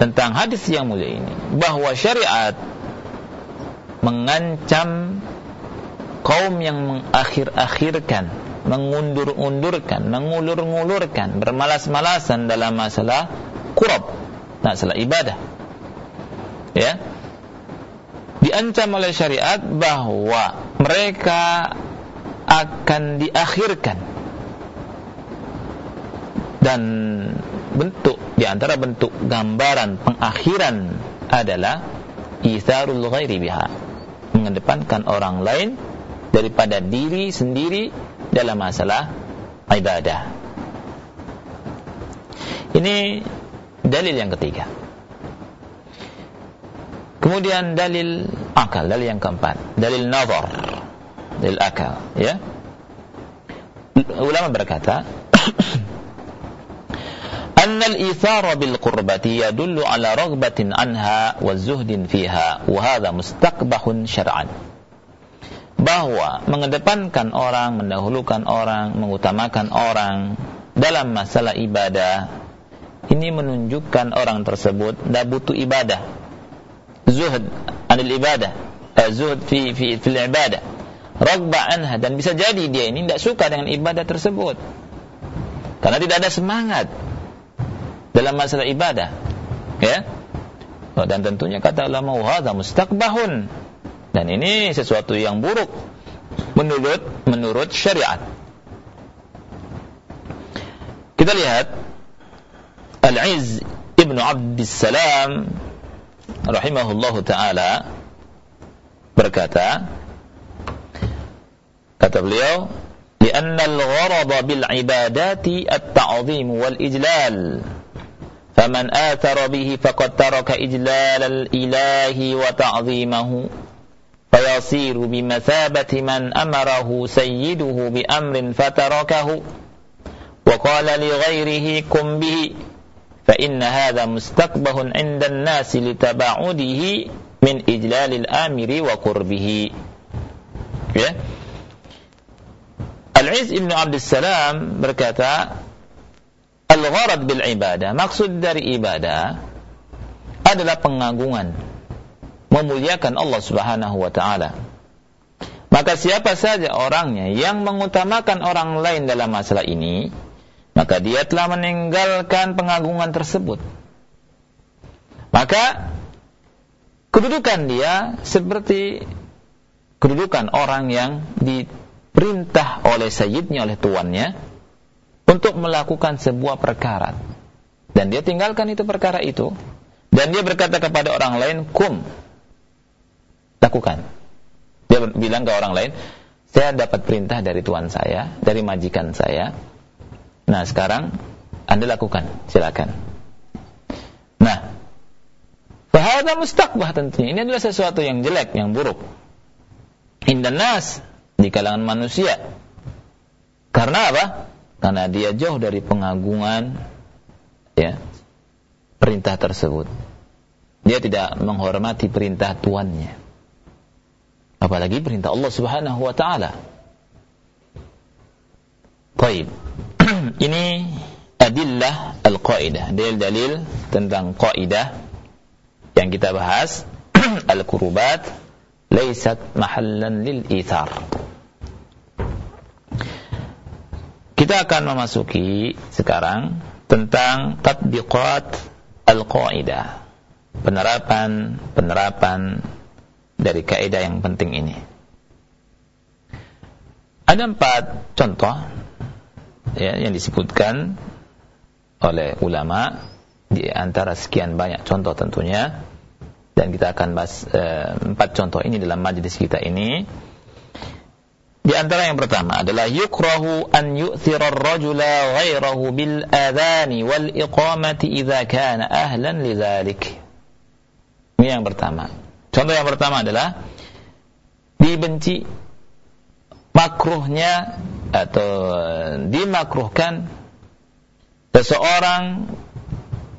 tentang hadis yang mulia ini bahwa syariat mengancam kaum yang mengakhir-akhirkan, mengundur-undurkan, mengulur-ngulurkan, bermalas-malasan dalam masalah kurab, masalah ibadah. Ya. Diancam oleh syariat bahwa mereka akan diakhirkan dan bentuk di antara bentuk gambaran pengakhiran adalah isarul ghairi biha mengedepankan orang lain daripada diri sendiri dalam masalah ibadah. Ini dalil yang ketiga. Kemudian dalil akal, dalil yang keempat, dalil nazar. lil akal ya ulama berkata أن الإيثار بالقربة يدل على رغبة عنها والزهد فيها وهذا مستقبح شرعا bahwa mengedepankan orang, mendahulukan orang, mengutamakan orang dalam masalah ibadah ini menunjukkan orang tersebut tidak butuh ibadah. Zuhud anil ibadah, eh, zuhud fi fi fil ibadah. Ragba anha dan bisa jadi dia ini tidak suka dengan ibadah tersebut. Karena tidak ada semangat dalam masalah ibadah. Ya. Oh, dan tentunya kata ulama hadza mustaqbahun dan ini sesuatu yang buruk menurut menurut syariat. Kita lihat Al-Izz Ibn Abdissalam rahimahullahu taala berkata kata beliau لأن الغرض بالعبادات التعظيم والإجلال فمن آثر به فقد ترك إجلال الإله وتعظيمه فيصير بمثابة من أمره سيده بأمر فتركه وقال لغيره قم به فإن هذا مستقبه عند الناس لتباعده من إجلال الآمر وقربه ya. Al-Iz Ibn Abdussalam berkata Al-gharad bil ibadah Maksud dari ibadah Adalah pengagungan memuliakan Allah Subhanahu wa taala. Maka siapa saja orangnya yang mengutamakan orang lain dalam masalah ini, maka dia telah meninggalkan pengagungan tersebut. Maka kedudukan dia seperti kedudukan orang yang diperintah oleh sayyidnya, oleh tuannya untuk melakukan sebuah perkara. Dan dia tinggalkan itu perkara itu. Dan dia berkata kepada orang lain, kum, lakukan. Dia bilang ke orang lain, saya dapat perintah dari tuan saya, dari majikan saya. Nah, sekarang Anda lakukan, silakan. Nah, bahada mustaqbah tentunya. Ini adalah sesuatu yang jelek, yang buruk. Indan di kalangan manusia. Karena apa? Karena dia jauh dari pengagungan ya perintah tersebut. Dia tidak menghormati perintah tuannya apalagi perintah Allah Subhanahu wa taala. Baik. Ini adillah al-qaidah, dalil-dalil tentang kaidah yang kita bahas al-kurubat laysat mahallan lil ithar. Kita akan memasuki sekarang tentang tatbiqat al-qaidah. Penerapan penerapan dari kaidah yang penting ini. Ada empat contoh ya, yang disebutkan oleh ulama di antara sekian banyak contoh tentunya dan kita akan bahas e, empat contoh ini dalam majlis kita ini. Di antara yang pertama adalah yukrahu an yu'thira ar-rajula ghairahu bil adhani wal iqamati idza kana ahlan lidzalik. Ini yang pertama. Contoh yang pertama adalah dibenci makruhnya atau dimakruhkan seseorang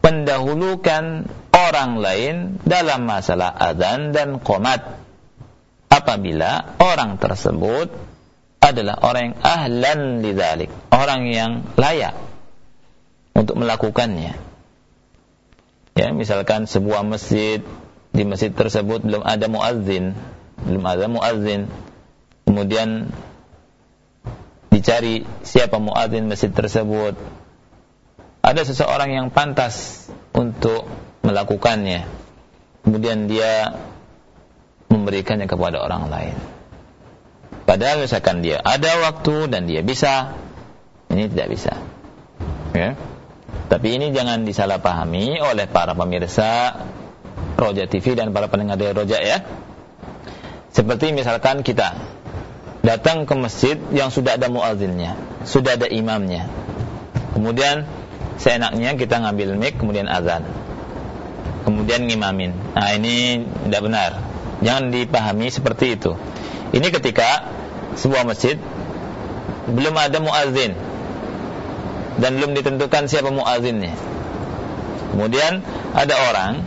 pendahulukan orang lain dalam masalah adzan dan qomat apabila orang tersebut adalah orang yang ahlan lidzalik, orang yang layak untuk melakukannya. Ya, misalkan sebuah masjid di masjid tersebut belum ada muazzin, belum ada muazzin. Kemudian dicari siapa muazzin masjid tersebut. Ada seseorang yang pantas untuk melakukannya. Kemudian dia memberikannya kepada orang lain. Padahal misalkan dia ada waktu dan dia bisa, ini tidak bisa. Ya. Tapi ini jangan disalahpahami oleh para pemirsa Roja TV dan para pendengar dari Roja ya. Seperti misalkan kita datang ke masjid yang sudah ada muazinnya, sudah ada imamnya. Kemudian seenaknya kita ngambil mic kemudian azan. Kemudian ngimamin. Nah, ini tidak benar. Jangan dipahami seperti itu. Ini ketika sebuah masjid belum ada muazin dan belum ditentukan siapa muazinnya. Kemudian ada orang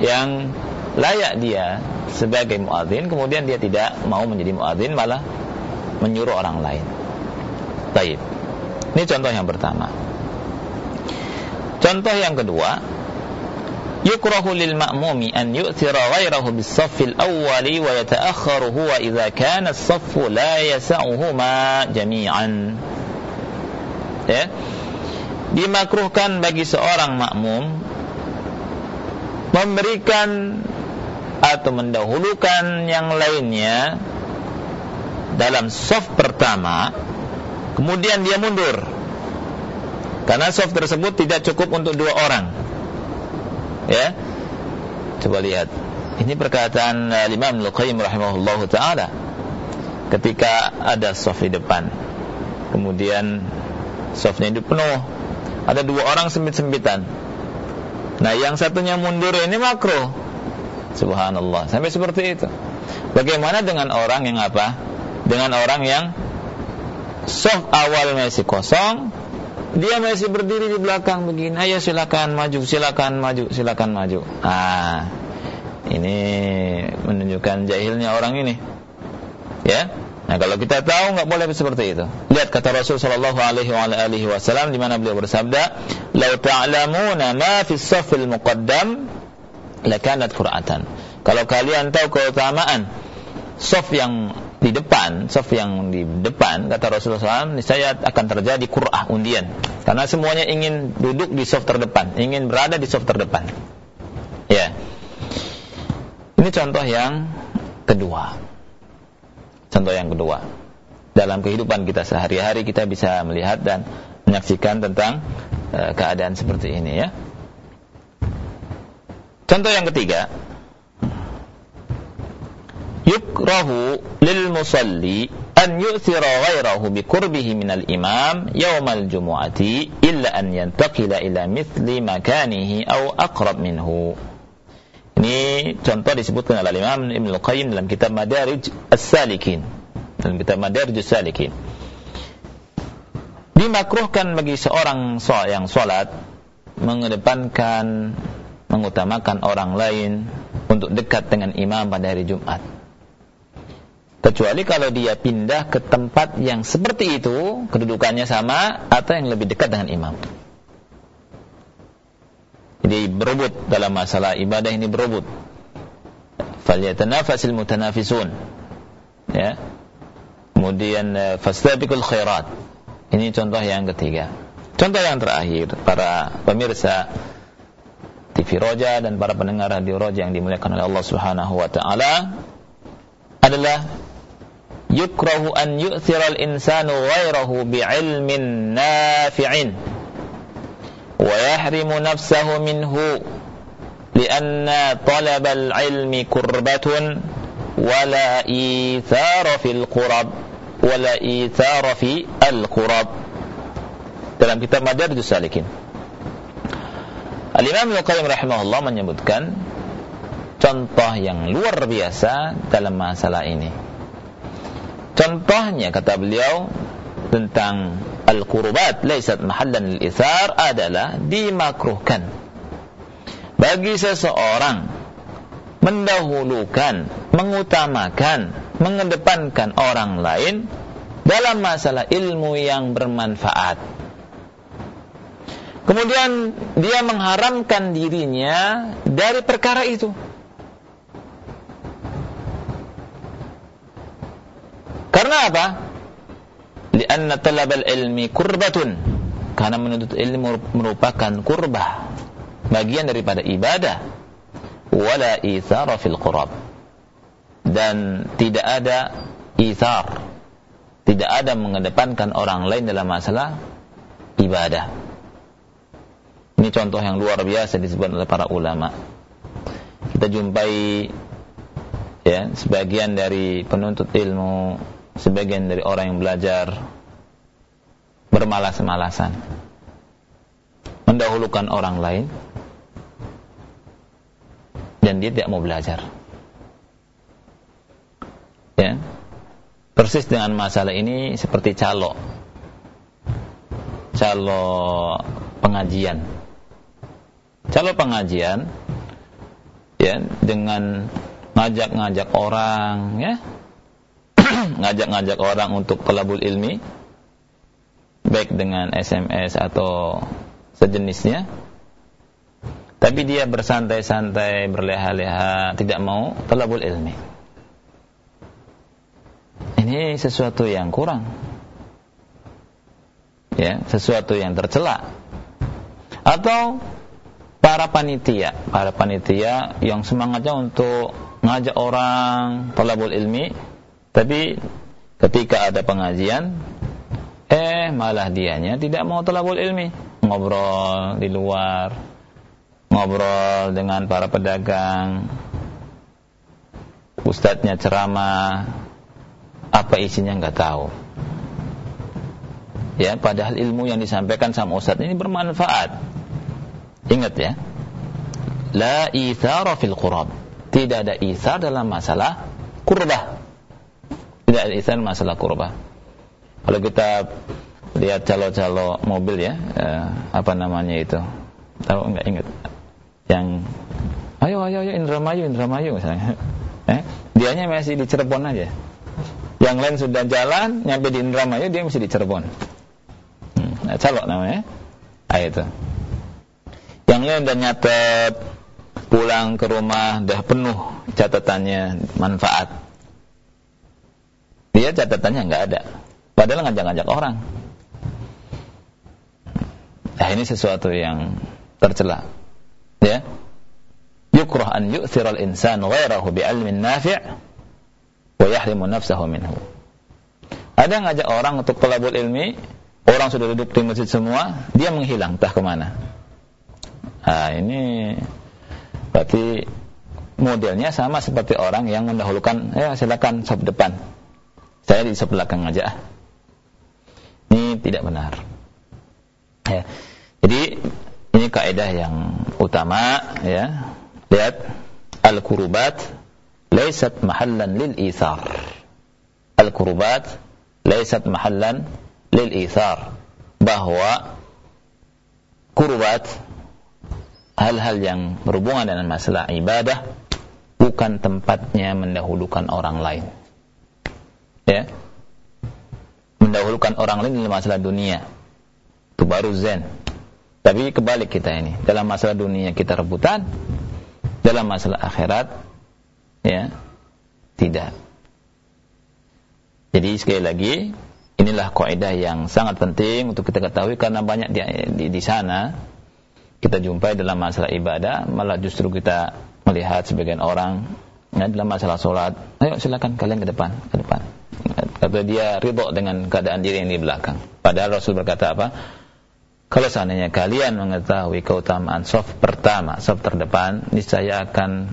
yang layak dia sebagai muazin, kemudian dia tidak mau menjadi muazin malah menyuruh orang lain. Baik. Ini contoh yang pertama. Contoh yang kedua, yukrahu lil ma'mumi an yu'thira ghayrahu bis saffil awwali wa yata'akhkharu huwa idza kana as-saffu la yas'uhuma jami'an. Ya. Dimakruhkan bagi seorang makmum memberikan atau mendahulukan yang lainnya dalam soft pertama kemudian dia mundur karena soft tersebut tidak cukup untuk dua orang. Ya. Coba lihat. Ini perkataan uh, Imam Al-Qayyim rahimahullahu taala. Ketika ada soft di depan. Kemudian softnya itu penuh. Ada dua orang sempit-sempitan. Nah, yang satunya mundur ini makro. Subhanallah. Sampai seperti itu. Bagaimana dengan orang yang apa? Dengan orang yang soft awal masih kosong, dia masih berdiri di belakang begini ayo silakan maju silakan maju silakan maju ah ini menunjukkan jahilnya orang ini ya nah kalau kita tahu nggak boleh seperti itu lihat kata Rasul sallallahu alaihi wasallam di mana beliau bersabda lau ta'lamuna ma fi safil muqaddam lakanat qur'atan kalau kalian tahu keutamaan saf yang di depan, saf yang di depan, kata Rasulullah SAW, saya akan terjadi kur'ah undian. Karena semuanya ingin duduk di saf terdepan, ingin berada di saf terdepan. Ya. Ini contoh yang kedua. Contoh yang kedua. Dalam kehidupan kita sehari-hari kita bisa melihat dan menyaksikan tentang uh, keadaan seperti ini ya. Contoh yang ketiga, yukrahu lil musalli an yu'thira ghairahu bi qurbihi min al imam yawm al jumu'ati illa an yantaqila ila mithli makanihi aw aqrab minhu ini contoh disebutkan oleh Imam Ibn Al-Qayyim dalam kitab Madarij As-Salikin. Dalam kitab Madarij As-Salikin. Dimakruhkan bagi seorang yang sholat mengedepankan mengutamakan orang lain untuk dekat dengan imam pada hari Jumat. Kecuali kalau dia pindah ke tempat yang seperti itu, kedudukannya sama atau yang lebih dekat dengan imam. Jadi berebut dalam masalah ibadah ini berebut. Falyatanafasil mutanafisun. Ya. Kemudian eh, fastabiqul khairat. Ini contoh yang ketiga. Contoh yang terakhir, para pemirsa TV Roja dan para pendengar radio Roja yang dimuliakan oleh Allah Subhanahu wa taala adalah yukrahu an yu'thira al-insanu ghairahu bi'ilmin nafi'in yahrimu nafsahu minhu lianna talab al-ilmi kurbatun wala ithara fil qurab wala ithara fi al-qurab dalam kitab Madarijus Salikin. Al-Imam Al-Qayyim rahimahullah menyebutkan contoh yang luar biasa dalam masalah ini. Contohnya kata beliau tentang al-qurbat laisat mahallan lil-ithar adalah dimakruhkan bagi seseorang mendahulukan, mengutamakan, mengedepankan orang lain dalam masalah ilmu yang bermanfaat. Kemudian dia mengharamkan dirinya dari perkara itu. Karena apa? Lianna talabal ilmi kurbatun. Karena menuntut ilmu merupakan kurbah. Bagian daripada ibadah. Wala ithara fil qurab. Dan tidak ada ithar. Tidak ada mengedepankan orang lain dalam masalah ibadah. Ini contoh yang luar biasa disebut oleh para ulama. Kita jumpai ya sebagian dari penuntut ilmu sebagian dari orang yang belajar bermalas-malasan mendahulukan orang lain dan dia tidak mau belajar ya persis dengan masalah ini seperti calo. Calo pengajian. Calo pengajian ya dengan ngajak-ngajak orang ya. Ngajak-ngajak orang untuk kelabul ilmi baik dengan SMS atau sejenisnya tapi dia bersantai-santai, berleha-leha, tidak mau talabul ilmi. Ini sesuatu yang kurang. Ya, sesuatu yang tercela. Atau para panitia, para panitia yang semangatnya untuk ngajak orang talabul ilmi, tapi ketika ada pengajian, eh malah dianya tidak mau talabul ilmi, ngobrol di luar, ngobrol dengan para pedagang, ustadznya ceramah, apa isinya nggak tahu. Ya, padahal ilmu yang disampaikan sama ustadz ini bermanfaat. Ingat ya, la ithara fil qurab. Tidak ada ithar dalam masalah kurbah. Tidak ada ithar masalah kurbah. Kalau kita lihat calo-calo mobil ya, eh, apa namanya itu? Tahu nggak? Ingat? yang ayo ayo ayo Indramayu Indramayu misalnya. Eh dianya masih di Cirebon aja. Yang lain sudah jalan nyampe di Indramayu dia masih di Cirebon. Hmm, nah, calok namanya. Ah itu. Yang lain udah nyatet pulang ke rumah udah penuh catatannya manfaat dia catatannya nggak ada. Padahal ngajak-ngajak orang. Nah ini sesuatu yang tercela. Ya. Yukrah an yu'thira al-insan ghairahu bi'ilmin nafi' wa yahrimu nafsahu minhu. Ada ngajak orang untuk pelabur ilmi orang sudah duduk di masjid semua dia menghilang entah ke mana. Nah ini berarti modelnya sama seperti orang yang mendahulukan ya silakan sop depan saya di belakang aja ini tidak benar ya jadi ini kaidah yang utama ya. Lihat al-kurubat laysat mahallan lil ithar. Al-kurubat laysat mahallan lil ithar. Bahwa kurubat hal-hal yang berhubungan dengan masalah ibadah bukan tempatnya mendahulukan orang lain. Ya. Mendahulukan orang lain dalam masalah dunia. Itu baru zen tapi kebalik kita ini. Dalam masalah dunia kita rebutan, dalam masalah akhirat ya tidak. Jadi sekali lagi inilah kaidah yang sangat penting untuk kita ketahui karena banyak di, di, di sana kita jumpai dalam masalah ibadah malah justru kita melihat sebagian orang ya, dalam masalah sholat ayo silakan kalian ke depan ke depan kata dia ridho dengan keadaan diri yang di belakang padahal Rasul berkata apa kalau seandainya kalian mengetahui keutamaan soft pertama, soft terdepan, niscaya akan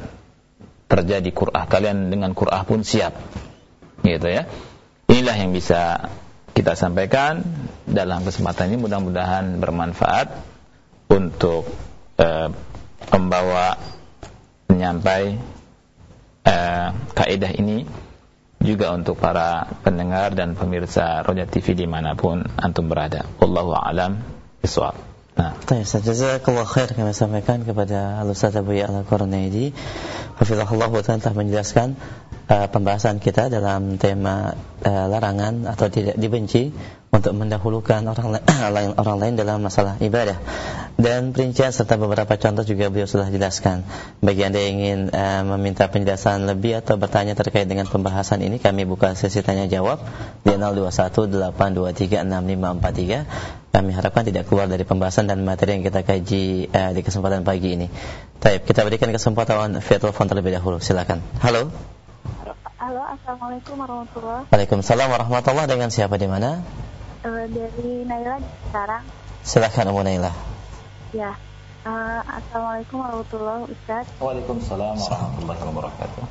terjadi Qur'ah. Kalian dengan Qur'ah pun siap. Gitu ya. Inilah yang bisa kita sampaikan dalam kesempatan ini mudah-mudahan bermanfaat untuk uh, membawa menyampai uh, kaidah ini juga untuk para pendengar dan pemirsa Roja TV di mana pun antum berada. Wallahu a'lam bisawab. Nah. Baik, jazakallah khair kami sampaikan kepada Al-Ustaz Abu Ya'la Qurnaidi. Hafizahullah Ta'ala telah menjelaskan uh, pembahasan kita dalam tema uh, larangan atau tidak dibenci untuk mendahulukan orang lain orang lain dalam masalah ibadah dan perincian serta beberapa contoh juga beliau sudah jelaskan. Bagi Anda yang ingin uh, meminta penjelasan lebih atau bertanya terkait dengan pembahasan ini, kami buka sesi tanya jawab di 0218236543. Kami harapkan tidak keluar dari pembahasan dan materi yang kita kaji uh, di kesempatan pagi ini. Baik, kita berikan kesempatan via telepon terlebih dahulu. Silakan. Halo. Halo, assalamualaikum warahmatullahi. Waalaikumsalam warahmatullahi. Dengan siapa di mana? Uh, dari Naila sekarang. Silakan Umu Naila. Ya. Uh, Assalamualaikum warahmatullahi wabarakatuh. Waalaikumsalam warahmatullahi wabarakatuh.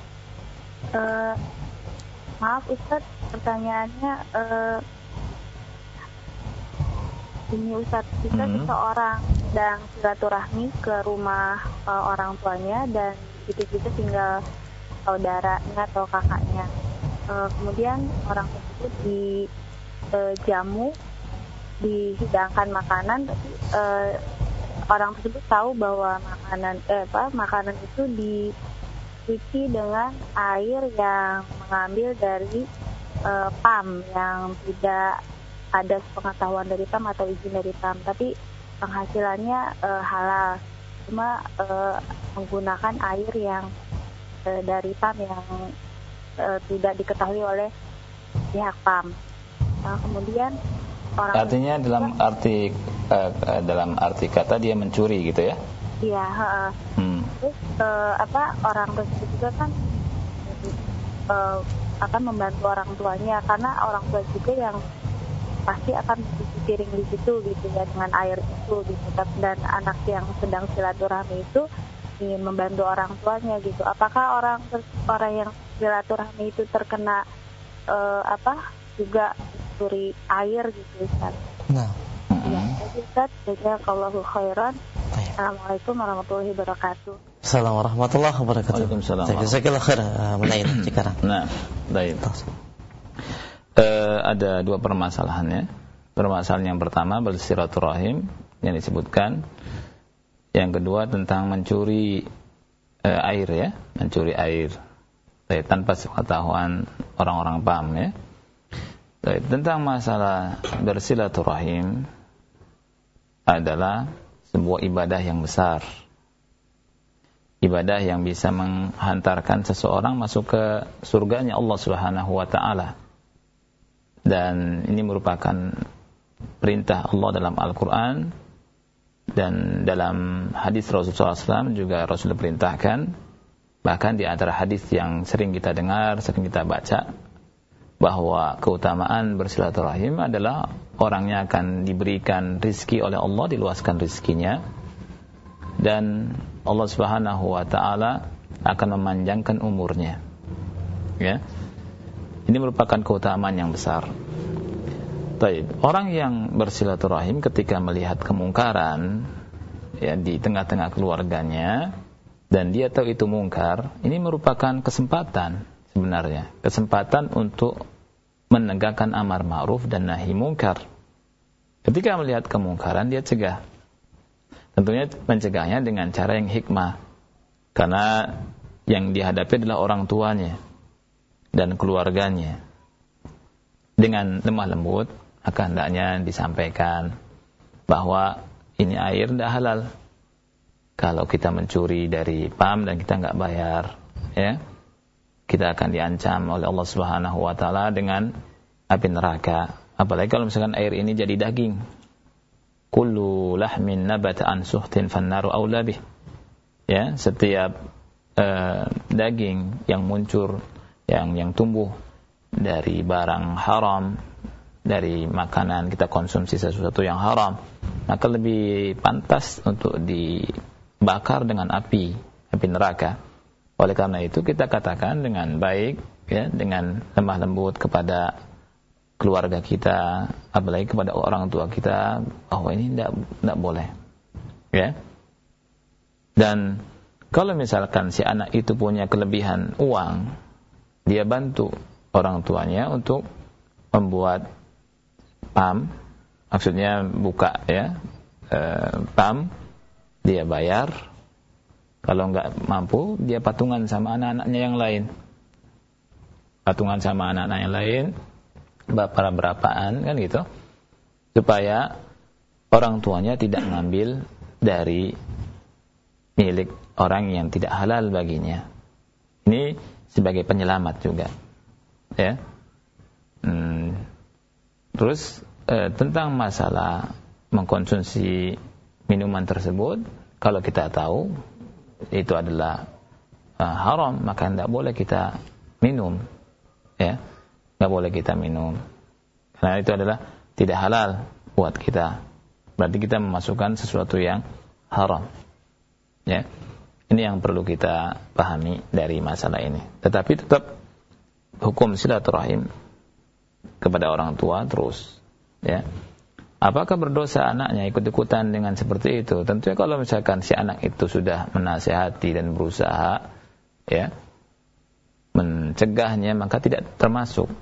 Uh, maaf Ustaz, pertanyaannya uh, ini Ustaz, jika hmm. seseorang sedang silaturahmi ke rumah uh, orang tuanya dan itu juga tinggal saudaranya atau kakaknya. uh, kemudian orang tersebut di uh, jamu dihidangkan makanan tapi uh, orang tersebut tahu bahwa makanan eh, apa makanan itu dicuci dengan air yang mengambil dari uh, PAM yang tidak ada pengetahuan dari PAM atau izin dari PAM tapi penghasilannya uh, halal cuma uh, menggunakan air yang uh, dari PAM yang uh, tidak diketahui oleh pihak PAM. Nah, kemudian orang artinya dalam arti uh, dalam arti kata dia mencuri gitu ya? Iya. Uh, hmm. Terus uh, apa orang tersebut juga kan uh, akan membantu orang tuanya karena orang tua juga yang pasti akan mencuci piring di situ gitu ya dengan air itu gitu dan anak yang sedang silaturahmi itu ingin membantu orang tuanya gitu apakah orang orang yang silaturahmi itu terkena uh, apa juga curi air gitu Ustaz. Nah. Ya jadi Ustaz jazakallahu khairan. Assalamualaikum warahmatullahi wabarakatuh. Assalamualaikum warahmatullahi wabarakatuh. Waalaikumsalam. Jazakallahu menaik sekarang. Nah, baik. Uh, ada dua permasalahannya. Permasalahan yang pertama bersiraturahim yang disebutkan. Yang kedua tentang mencuri uh, air ya, mencuri air. Baik, tanpa sepengetahuan orang-orang paham ya. Baik, tentang masalah bersilaturahim adalah sebuah ibadah yang besar. Ibadah yang bisa menghantarkan seseorang masuk ke surganya Allah Subhanahu wa taala dan ini merupakan perintah Allah dalam Al-Quran dan dalam hadis Rasulullah SAW juga Rasul perintahkan bahkan di antara hadis yang sering kita dengar, sering kita baca bahwa keutamaan bersilaturahim adalah orangnya akan diberikan rizki oleh Allah, diluaskan rizkinya dan Allah Subhanahu wa taala akan memanjangkan umurnya. Ya. Ini merupakan keutamaan yang besar. Taib. Orang yang bersilaturahim ketika melihat kemungkaran ya di tengah-tengah keluarganya dan dia tahu itu mungkar, ini merupakan kesempatan sebenarnya, kesempatan untuk menegakkan amar ma'ruf dan nahi mungkar. Ketika melihat kemungkaran dia cegah. Tentunya mencegahnya dengan cara yang hikmah. Karena yang dihadapi adalah orang tuanya dan keluarganya. Dengan lemah lembut, akan hendaknya disampaikan bahwa ini air tidak halal. Kalau kita mencuri dari PAM dan kita nggak bayar, ya, kita akan diancam oleh Allah Subhanahu Wa Taala dengan api neraka. Apalagi kalau misalkan air ini jadi daging. Kullu lahmin nabata an suhtin fannaru aulabih. Ya, setiap uh, daging yang muncul yang yang tumbuh dari barang haram dari makanan kita konsumsi sesuatu yang haram maka lebih pantas untuk dibakar dengan api api neraka oleh karena itu kita katakan dengan baik ya dengan lemah lembut kepada keluarga kita apalagi kepada orang tua kita bahwa ini tidak tidak boleh ya dan kalau misalkan si anak itu punya kelebihan uang dia bantu orang tuanya untuk membuat PAM, maksudnya buka ya, e, PAM, dia bayar. Kalau nggak mampu, dia patungan sama anak-anaknya yang lain. Patungan sama anak-anak yang lain, para berapaan kan gitu, supaya orang tuanya tidak ngambil dari milik orang yang tidak halal baginya. Ini sebagai penyelamat juga. Ya. Hmm. Terus eh, tentang masalah mengkonsumsi minuman tersebut, kalau kita tahu itu adalah uh, haram, maka tidak boleh kita minum, ya, tidak boleh kita minum, karena itu adalah tidak halal buat kita. Berarti kita memasukkan sesuatu yang haram, ya. Ini yang perlu kita pahami dari masalah ini. Tetapi tetap hukum silaturahim kepada orang tua terus, ya. Apakah berdosa anaknya ikut-ikutan dengan seperti itu? Tentunya kalau misalkan si anak itu sudah menasehati dan berusaha, ya, mencegahnya maka tidak termasuk.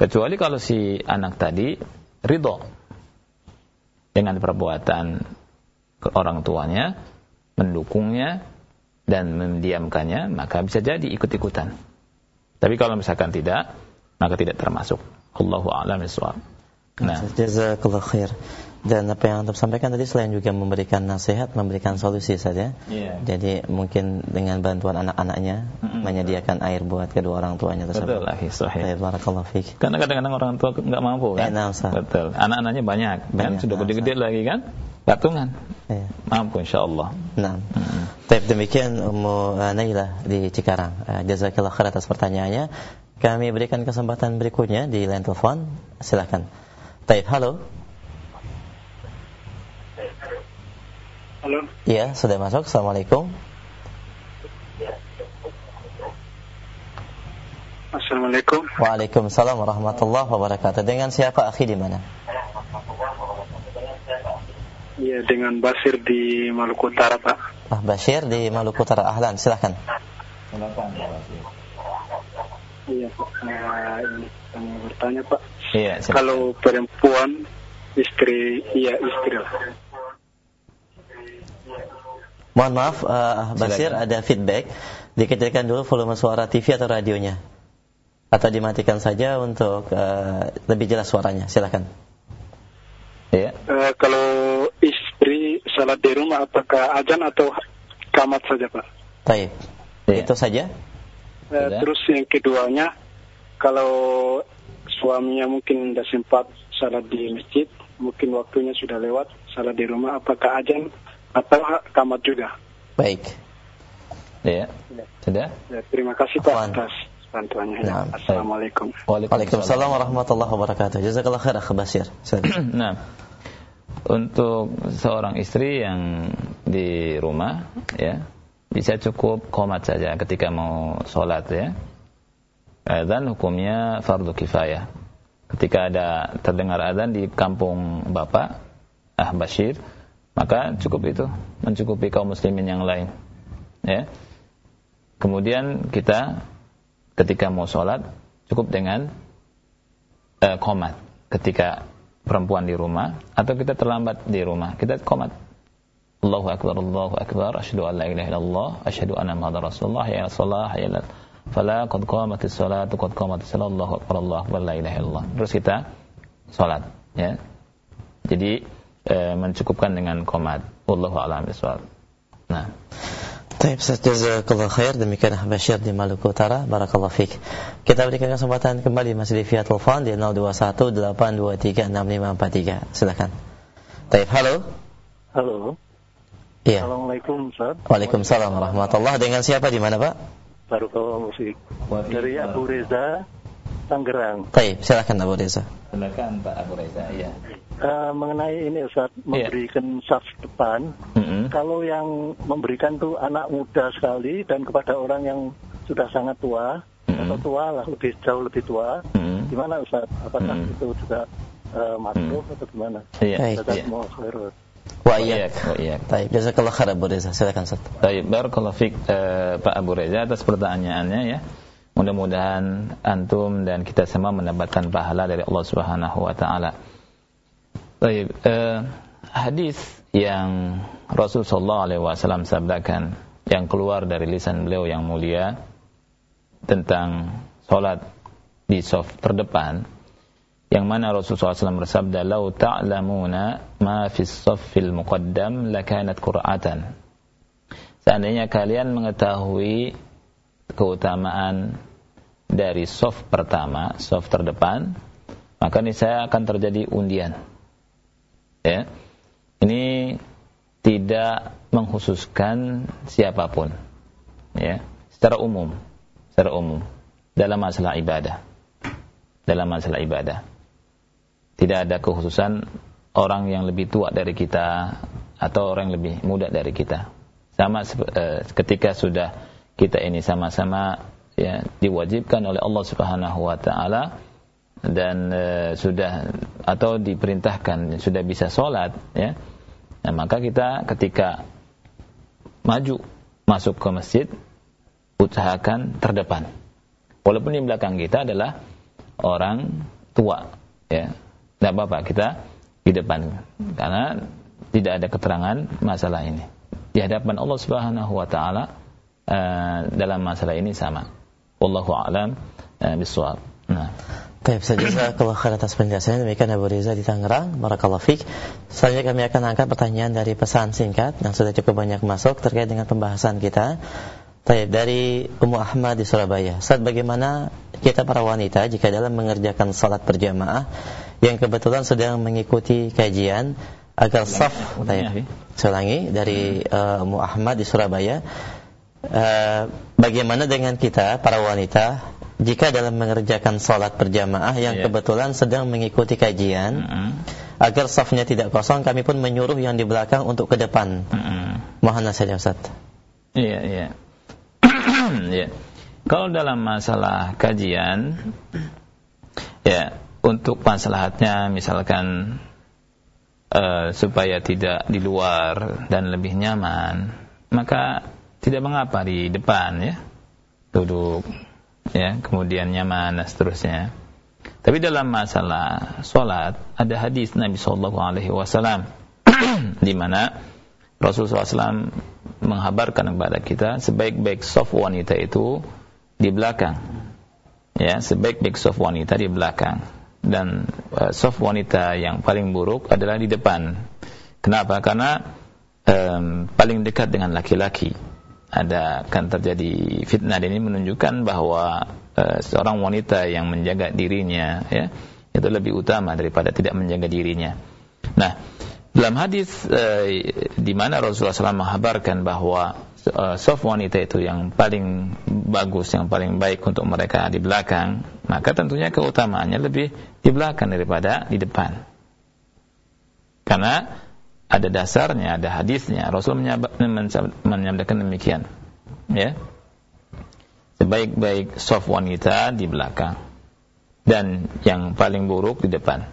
Kecuali kalau si anak tadi ridho dengan perbuatan orang tuanya mendukungnya dan mendiamkannya maka bisa jadi ikut-ikutan. Tapi kalau misalkan tidak maka tidak termasuk. Allahu a'lam bishawab nah jazakallahu khair dan apa yang Anda sampaikan tadi selain juga memberikan nasihat, memberikan solusi saja. Yeah. Jadi mungkin dengan bantuan anak-anaknya mm-hmm. menyediakan air buat kedua orang tuanya tersebut. Betul, sahih. Barakallahu fiik. Karena kadang-kadang orang tua nggak mampu kan. Ya, Betul. Anak-anaknya banyak, banyak kan sudah gede-gede lagi kan. Patungan. Ya. Mampu insyaallah. Nah. Mm-hmm. Baik, demikian Ummu uh, Naila di Cikarang. Uh, jazakallahu khair atas pertanyaannya. Kami berikan kesempatan berikutnya di line telepon. Silakan. Taib, halo. Halo. Iya, sudah masuk. Assalamualaikum. Assalamualaikum. Waalaikumsalam warahmatullahi wabarakatuh. Dengan siapa akhi di mana? Iya, dengan Basir di Maluku Utara, Pak. Ah, Basir di Maluku Utara. Ahlan, silahkan. Silakan, Iya, Pak. Nah, ini saya bertanya, Pak. Iya, Kalau perempuan istri, iya istri lah Mohon maaf, uh, Basir Silakan. ada feedback. Dikecilkan dulu volume suara TV atau radionya. Atau dimatikan saja untuk uh, lebih jelas suaranya. Silakan. Ya. Uh, kalau istri salat di rumah apakah ajan atau kamat saja, Pak? Baik. Ya. Itu saja. Uh, terus yang keduanya, kalau suaminya mungkin tidak sempat salat di masjid, mungkin waktunya sudah lewat, salat di rumah, apakah ajan atau kamat juga. Baik. Ya. Sudah? Ya, terima kasih Pak atas bantuannya. Ya. Assalamualaikum. Waalaikumsalam warahmatullahi wabarakatuh. Jazakallah khair Akh Basir. nah, untuk seorang istri yang di rumah ya bisa cukup komat saja ketika mau sholat ya. Adzan hukumnya fardu kifayah. Ketika ada terdengar adzan di kampung bapak Ah Bashir, maka cukup itu mencukupi kaum muslimin yang lain. Ya. Kemudian kita ketika mau sholat cukup dengan uh, komat. Ketika perempuan di rumah atau kita terlambat di rumah kita komat. Allahu akbar Allahu akbar asyhadu an la ilaha illallah asyhadu anna muhammadar rasulullah ya salah ya fala qad qamatis salatu qad qamatis salat Allahu akbar Allahu akbar la ilaha illallah terus kita salat ya jadi e, mencukupkan dengan komat. Wallahu a'lam bishawab. Nah. Baik, jazakallah khair demikian Bashir di Maluku Utara. Barakallahu fiik. Kita berikan kesempatan kembali masih di via telepon di 0218236543. Silakan. Baik, halo. Halo. Iya. Assalamualaikum Ustaz. Waalaikumsalam warahmatullahi Dengan siapa di mana, Pak? Barukallah Musik. Dari Abu Reza, Tangerang. Baik, silakan Abu Reza. Silakan Pak Abu Reza, iya uh, mengenai ini Ustaz iya. memberikan yeah. saf depan. Mm -hmm. Kalau yang memberikan tuh anak muda sekali dan kepada orang yang sudah sangat tua mm -hmm. atau tua lah lebih jauh lebih tua. Mm -hmm. Gimana Ustaz? Apakah mm -hmm. itu juga uh, makruh mm -hmm. atau gimana? Iya. Yeah. Baik. Mau Wa iyak. Wa iyak. Baik, jazakallah khair Abu Reza. Silakan Ustaz. Baik, barakallahu fik uh, Pak Abu Reza atas pertanyaannya ya. Mudah-mudahan antum dan kita semua mendapatkan pahala dari Allah Subhanahu wa taala. Baik, eh, hadis yang Rasul sallallahu alaihi wasallam sabdakan yang keluar dari lisan beliau yang mulia tentang salat di soft terdepan yang mana Rasulullah SAW bersabda lau ta'lamuna ma fis saffil muqaddam lakanat qur'atan. Seandainya kalian mengetahui keutamaan dari soft pertama soft terdepan maka ini saya akan terjadi undian. Ya. Ini tidak mengkhususkan siapa pun. Ya. Secara umum secara umum. Dalam masalah ibadah. Dalam masalah ibadah tidak ada kekhususan orang yang lebih tua dari kita atau orang yang lebih muda dari kita. Sama eh, ketika sudah kita ini sama-sama ya diwajibkan oleh Allah Subhanahu wa taala dan e, sudah atau diperintahkan sudah bisa sholat ya. Nah, maka kita ketika maju masuk ke masjid usahakan terdepan. Walaupun di belakang kita adalah orang tua, ya. Tidak apa-apa kita di depan karena tidak ada keterangan masalah ini. Di hadapan Allah Subhanahu wa taala uh, dalam masalah ini sama. Wallahu a'lam uh. Nah. Baik, saja kalau atas penjelasannya demikian Abu Riza di Tangerang. Barakallahu fiik. Selanjutnya kami akan angkat pertanyaan dari pesan singkat yang sudah cukup banyak masuk terkait dengan pembahasan kita. Baik, dari Ummu Ahmad di Surabaya. Saat bagaimana kita para wanita jika dalam mengerjakan salat berjamaah yang kebetulan sedang mengikuti kajian agar saf baik, selangi dari uh, Ahmad di Surabaya. Uh, bagaimana dengan kita para wanita jika dalam mengerjakan sholat berjamaah yang yeah. kebetulan sedang mengikuti kajian, mm -hmm. agar safnya tidak kosong, kami pun menyuruh yang di belakang untuk ke depan. Mm -hmm. Mohon nasihat Ustaz. Iya, iya. Iya. Kalau dalam masalah kajian, ya untuk masalahnya misalkan uh, supaya tidak di luar dan lebih nyaman, maka tidak mengapa di depan ya. Duduk ya kemudian nyaman dan seterusnya. Tapi dalam masalah sholat ada hadis Nabi Shallallahu Alaihi Wasallam di mana Rasulullah SAW menghabarkan kepada kita sebaik-baik soft wanita itu di belakang ya sebaik-baik soft wanita di belakang dan uh, soft wanita yang paling buruk adalah di depan. Kenapa? Karena um, paling dekat dengan laki-laki. Ada akan terjadi fitnah. Dan ini menunjukkan bahwa uh, seorang wanita yang menjaga dirinya ya itu lebih utama daripada tidak menjaga dirinya. Nah, dalam hadis uh, di mana Rasulullah SAW menghabarkan bahwa uh, soft wanita itu yang paling bagus, yang paling baik untuk mereka di belakang, maka tentunya keutamaannya lebih di belakang daripada di depan. Karena ada dasarnya, ada hadisnya. Rasul menyampaikan demikian. Ya. Sebaik-baik soft wanita di belakang dan yang paling buruk di depan.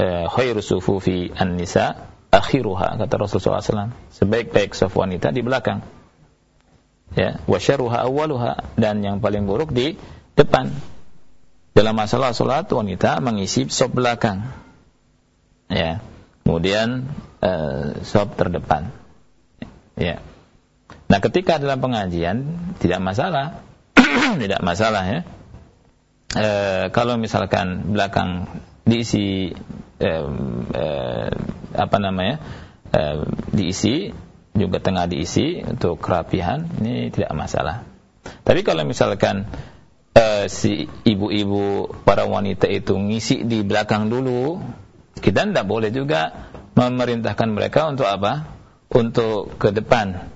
Eh, khairu sufufi an-nisa akhiruha kata Rasulullah SAW. Sebaik-baik soft wanita di belakang. Ya, wa syarruha awwaluha dan yang paling buruk di depan. Dalam masalah salat wanita mengisi sop belakang. Ya kemudian uh, terdepan. Ya. Nah, ketika dalam pengajian tidak masalah, tidak masalah ya. E, kalau misalkan belakang diisi e, e, apa namanya e, diisi juga tengah diisi untuk kerapihan ini tidak masalah. Tapi kalau misalkan e, si ibu-ibu para wanita itu ngisi di belakang dulu kita tidak boleh juga memerintahkan mereka untuk apa? Untuk ke depan.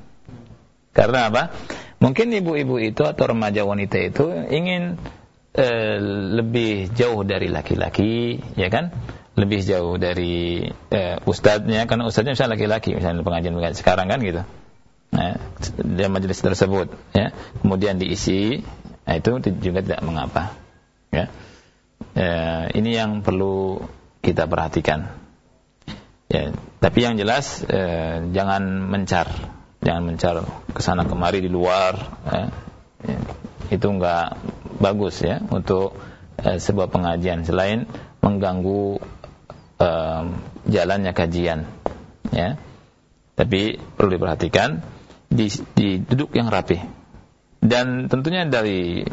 Karena apa? Mungkin ibu-ibu itu atau remaja wanita itu ingin e, lebih jauh dari laki-laki, ya kan? Lebih jauh dari e, ustadznya, karena ustadznya misalnya laki-laki, misalnya pengajian pengajian sekarang kan gitu. Nah, di majelis tersebut, ya. Kemudian diisi, nah itu juga tidak mengapa, ya. E, ini yang perlu kita perhatikan. Ya, tapi yang jelas eh, jangan mencar, jangan mencar ke sana kemari di luar. Eh, ya, itu enggak bagus ya untuk eh, sebuah pengajian selain mengganggu eh, jalannya kajian. Ya, tapi perlu diperhatikan di, di duduk yang rapi dan tentunya dari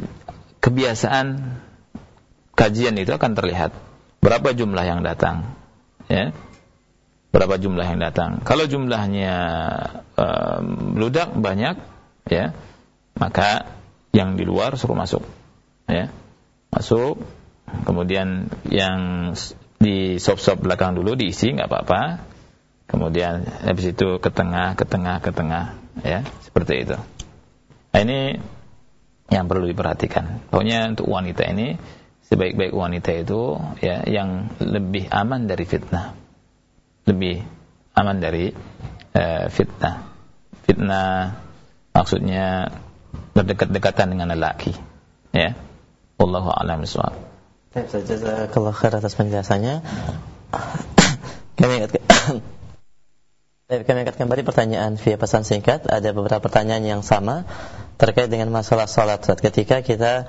kebiasaan kajian itu akan terlihat berapa jumlah yang datang ya. Berapa jumlah yang datang. Kalau jumlahnya um, ludak banyak ya maka yang di luar suruh masuk ya. Masuk kemudian yang di sop-sop belakang dulu diisi nggak apa-apa kemudian habis itu ke tengah ke tengah ke tengah ya seperti itu nah, ini yang perlu diperhatikan pokoknya untuk wanita ini sebaik-baik wanita itu ya yang lebih aman dari fitnah. Lebih aman dari uh, fitnah. Fitnah maksudnya berdekat-dekatan dengan lelaki. Ya. Wallahu a'lam bishawab. Baik, jazakallahu khair atas penjelasannya. kami ingatkan kami angkat kembali pertanyaan via pesan singkat. Ada beberapa pertanyaan yang sama terkait dengan masalah sholat ketika kita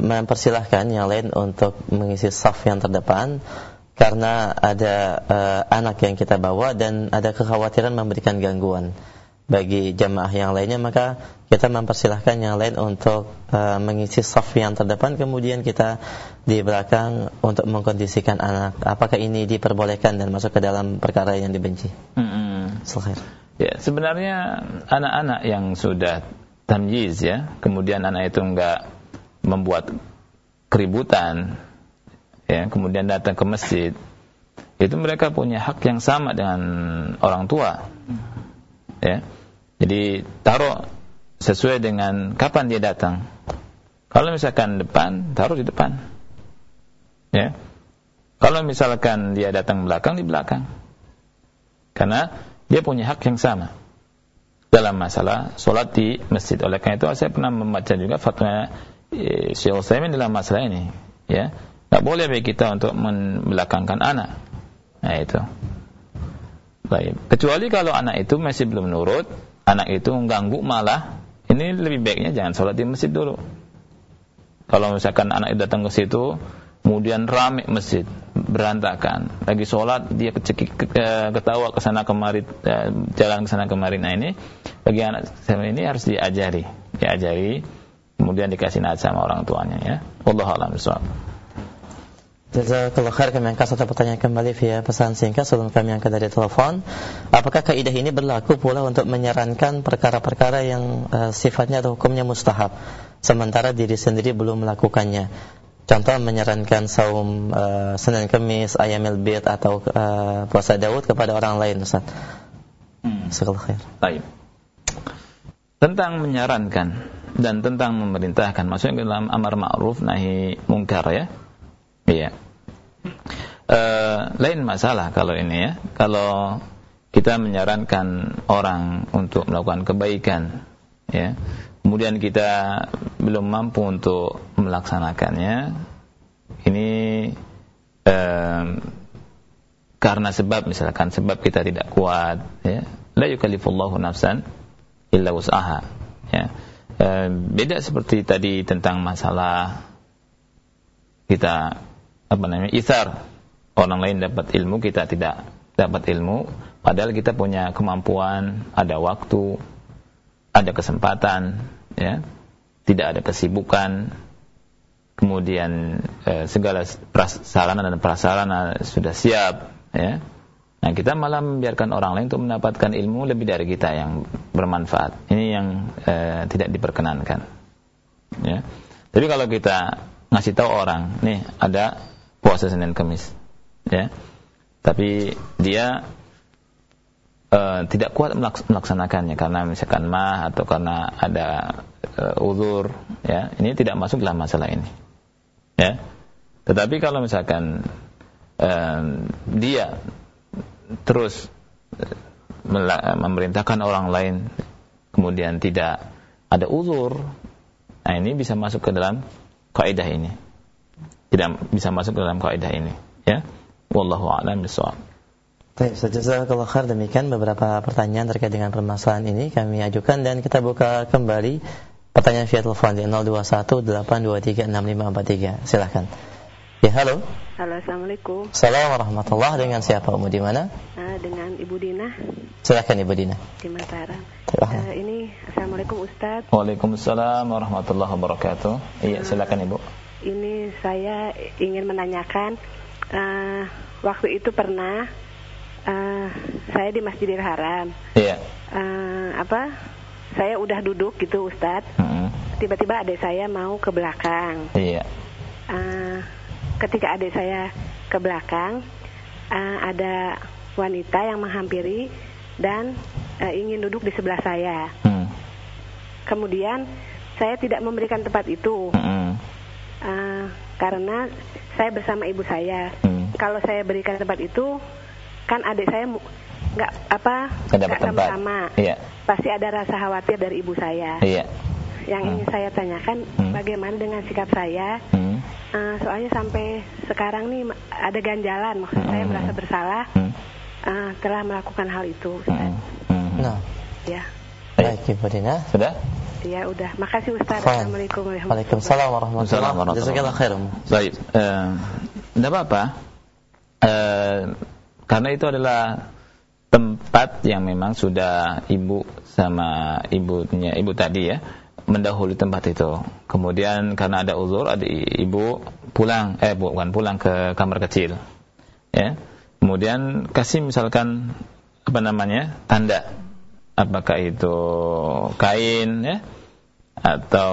mempersilahkan yang lain untuk mengisi saf yang terdepan karena ada uh, anak yang kita bawa dan ada kekhawatiran memberikan gangguan bagi jamaah yang lainnya maka kita mempersilahkan yang lain untuk uh, mengisi saf yang terdepan. Kemudian kita di belakang untuk mengkondisikan anak. Apakah ini diperbolehkan dan masuk ke dalam perkara yang dibenci? Mm -hmm. ya sebenarnya anak-anak yang sudah tamyiz ya kemudian anak itu enggak membuat keributan ya kemudian datang ke masjid itu mereka punya hak yang sama dengan orang tua ya. Jadi taruh sesuai dengan kapan dia datang. Kalau misalkan depan taruh di depan. Ya. Kalau misalkan dia datang belakang di belakang. Karena dia punya hak yang sama. Dalam masalah sholat di masjid. Oleh karena itu saya pernah membaca juga fatwa eh, Syekh Utsaimin dalam masalah ini. Ya. Tak boleh bagi kita untuk membelakangkan anak. Nah itu. Baik. Kecuali kalau anak itu masih belum nurut, anak itu mengganggu malah, ini lebih baiknya jangan sholat di masjid dulu. Kalau misalkan anak itu datang ke situ, kemudian rame masjid, berantakan, lagi sholat dia kecekik, ketawa ke sana kemari, eh, jalan ke sana kemari. Nah ini bagi anak saya ini harus diajari, diajari, kemudian dikasih nasihat sama orang tuanya ya. Allah alam Jazakallah khair kami angkat satu pertanyaan kembali via pesan singkat sebelum kami angkat dari telepon. Apakah kaidah ini berlaku pula untuk menyarankan perkara-perkara yang uh, sifatnya atau hukumnya mustahab sementara diri sendiri belum melakukannya? Contoh menyarankan saum uh, Senin Kamis, Ayamil Bid atau uh, puasa Daud kepada orang lain Ustaz. Hmm. khair. Baik. Tentang menyarankan dan tentang memerintahkan maksudnya dalam amar ma'ruf nahi mungkar ya. Iya uh, lain masalah kalau ini ya. Kalau kita menyarankan orang untuk melakukan kebaikan, ya, kemudian kita belum mampu untuk melaksanakannya, ini uh, karena sebab misalkan sebab kita tidak kuat, ya, la yukallifullahu nafsan illa wus'aha, ya. Uh, beda seperti tadi tentang masalah kita apa namanya isar orang lain dapat ilmu kita tidak dapat ilmu. Padahal kita punya kemampuan ada waktu ada kesempatan ya. Tidak ada kesibukan. Kemudian eh, segala prasarana dan prasarana sudah siap ya. Nah kita malah membiarkan orang lain untuk mendapatkan ilmu lebih dari kita yang bermanfaat. Ini yang eh, tidak diperkenankan ya. Tapi kalau kita ngasih tahu orang nih ada puasa Senin Kamis ya. Tapi dia uh, tidak kuat melaksanakannya karena misalkan mah atau karena ada uh, uzur ya. Ini tidak masuk dalam masalah ini ya. Tetapi kalau misalkan uh, dia terus memerintahkan orang lain kemudian tidak ada uzur nah ini bisa masuk ke dalam kaidah ini tidak bisa masuk ke dalam kaidah ini ya Wallahu a'lam bishawab. Baik, kalau khair demikian beberapa pertanyaan terkait dengan permasalahan ini kami ajukan dan kita buka kembali pertanyaan via telepon di 0218236543. Silahkan. Ya, halo. Halo, Assalamualaikum. Assalamualaikum warahmatullahi Dengan siapa, Umu di mana? Uh, dengan Ibu Dina. Silahkan Ibu Dina. Di Mataram. Uh, ini, Assalamualaikum Ustaz. Waalaikumsalam warahmatullahi wabarakatuh. Iya, silakan Ibu. Ini saya ingin menanyakan uh, waktu itu pernah uh, saya di Masjidil Haram. Iya. Yeah. Uh, apa? Saya udah duduk gitu, Ustadz. Mm -hmm. Tiba-tiba adik saya mau ke belakang. Iya. Yeah. Uh, ketika adik saya ke belakang, uh, ada wanita yang menghampiri dan uh, ingin duduk di sebelah saya. Mm. Kemudian saya tidak memberikan tempat itu. Mm -hmm. Uh, karena saya bersama ibu saya. Hmm. Kalau saya berikan tempat itu, kan adik saya nggak apa nggak sama-sama. Iya. Pasti ada rasa khawatir dari ibu saya. Iya. Yang hmm. ingin saya tanyakan, hmm. bagaimana dengan sikap saya? Hmm. Uh, soalnya sampai sekarang nih ada ganjalan, maksud hmm. saya merasa bersalah hmm. uh, telah melakukan hal itu. Hmm. Hmm. Nah. Ya. Baik, Ibu Dina. Sudah? Ya udah, makasih Ustaz. Assalamualaikum warahmatullahi wabarakatuh. Waalaikumsalam warahmatullahi wabarakatuh. Jazakallah khairan. Baik, eh, tidak apa-apa. Eh, karena itu adalah tempat yang memang sudah ibu sama ibunya ibu tadi ya mendahului tempat itu. Kemudian karena ada uzur, ada ibu pulang, eh bukan pulang ke kamar kecil, ya. Kemudian kasih misalkan apa namanya tanda, apakah itu kain, ya, atau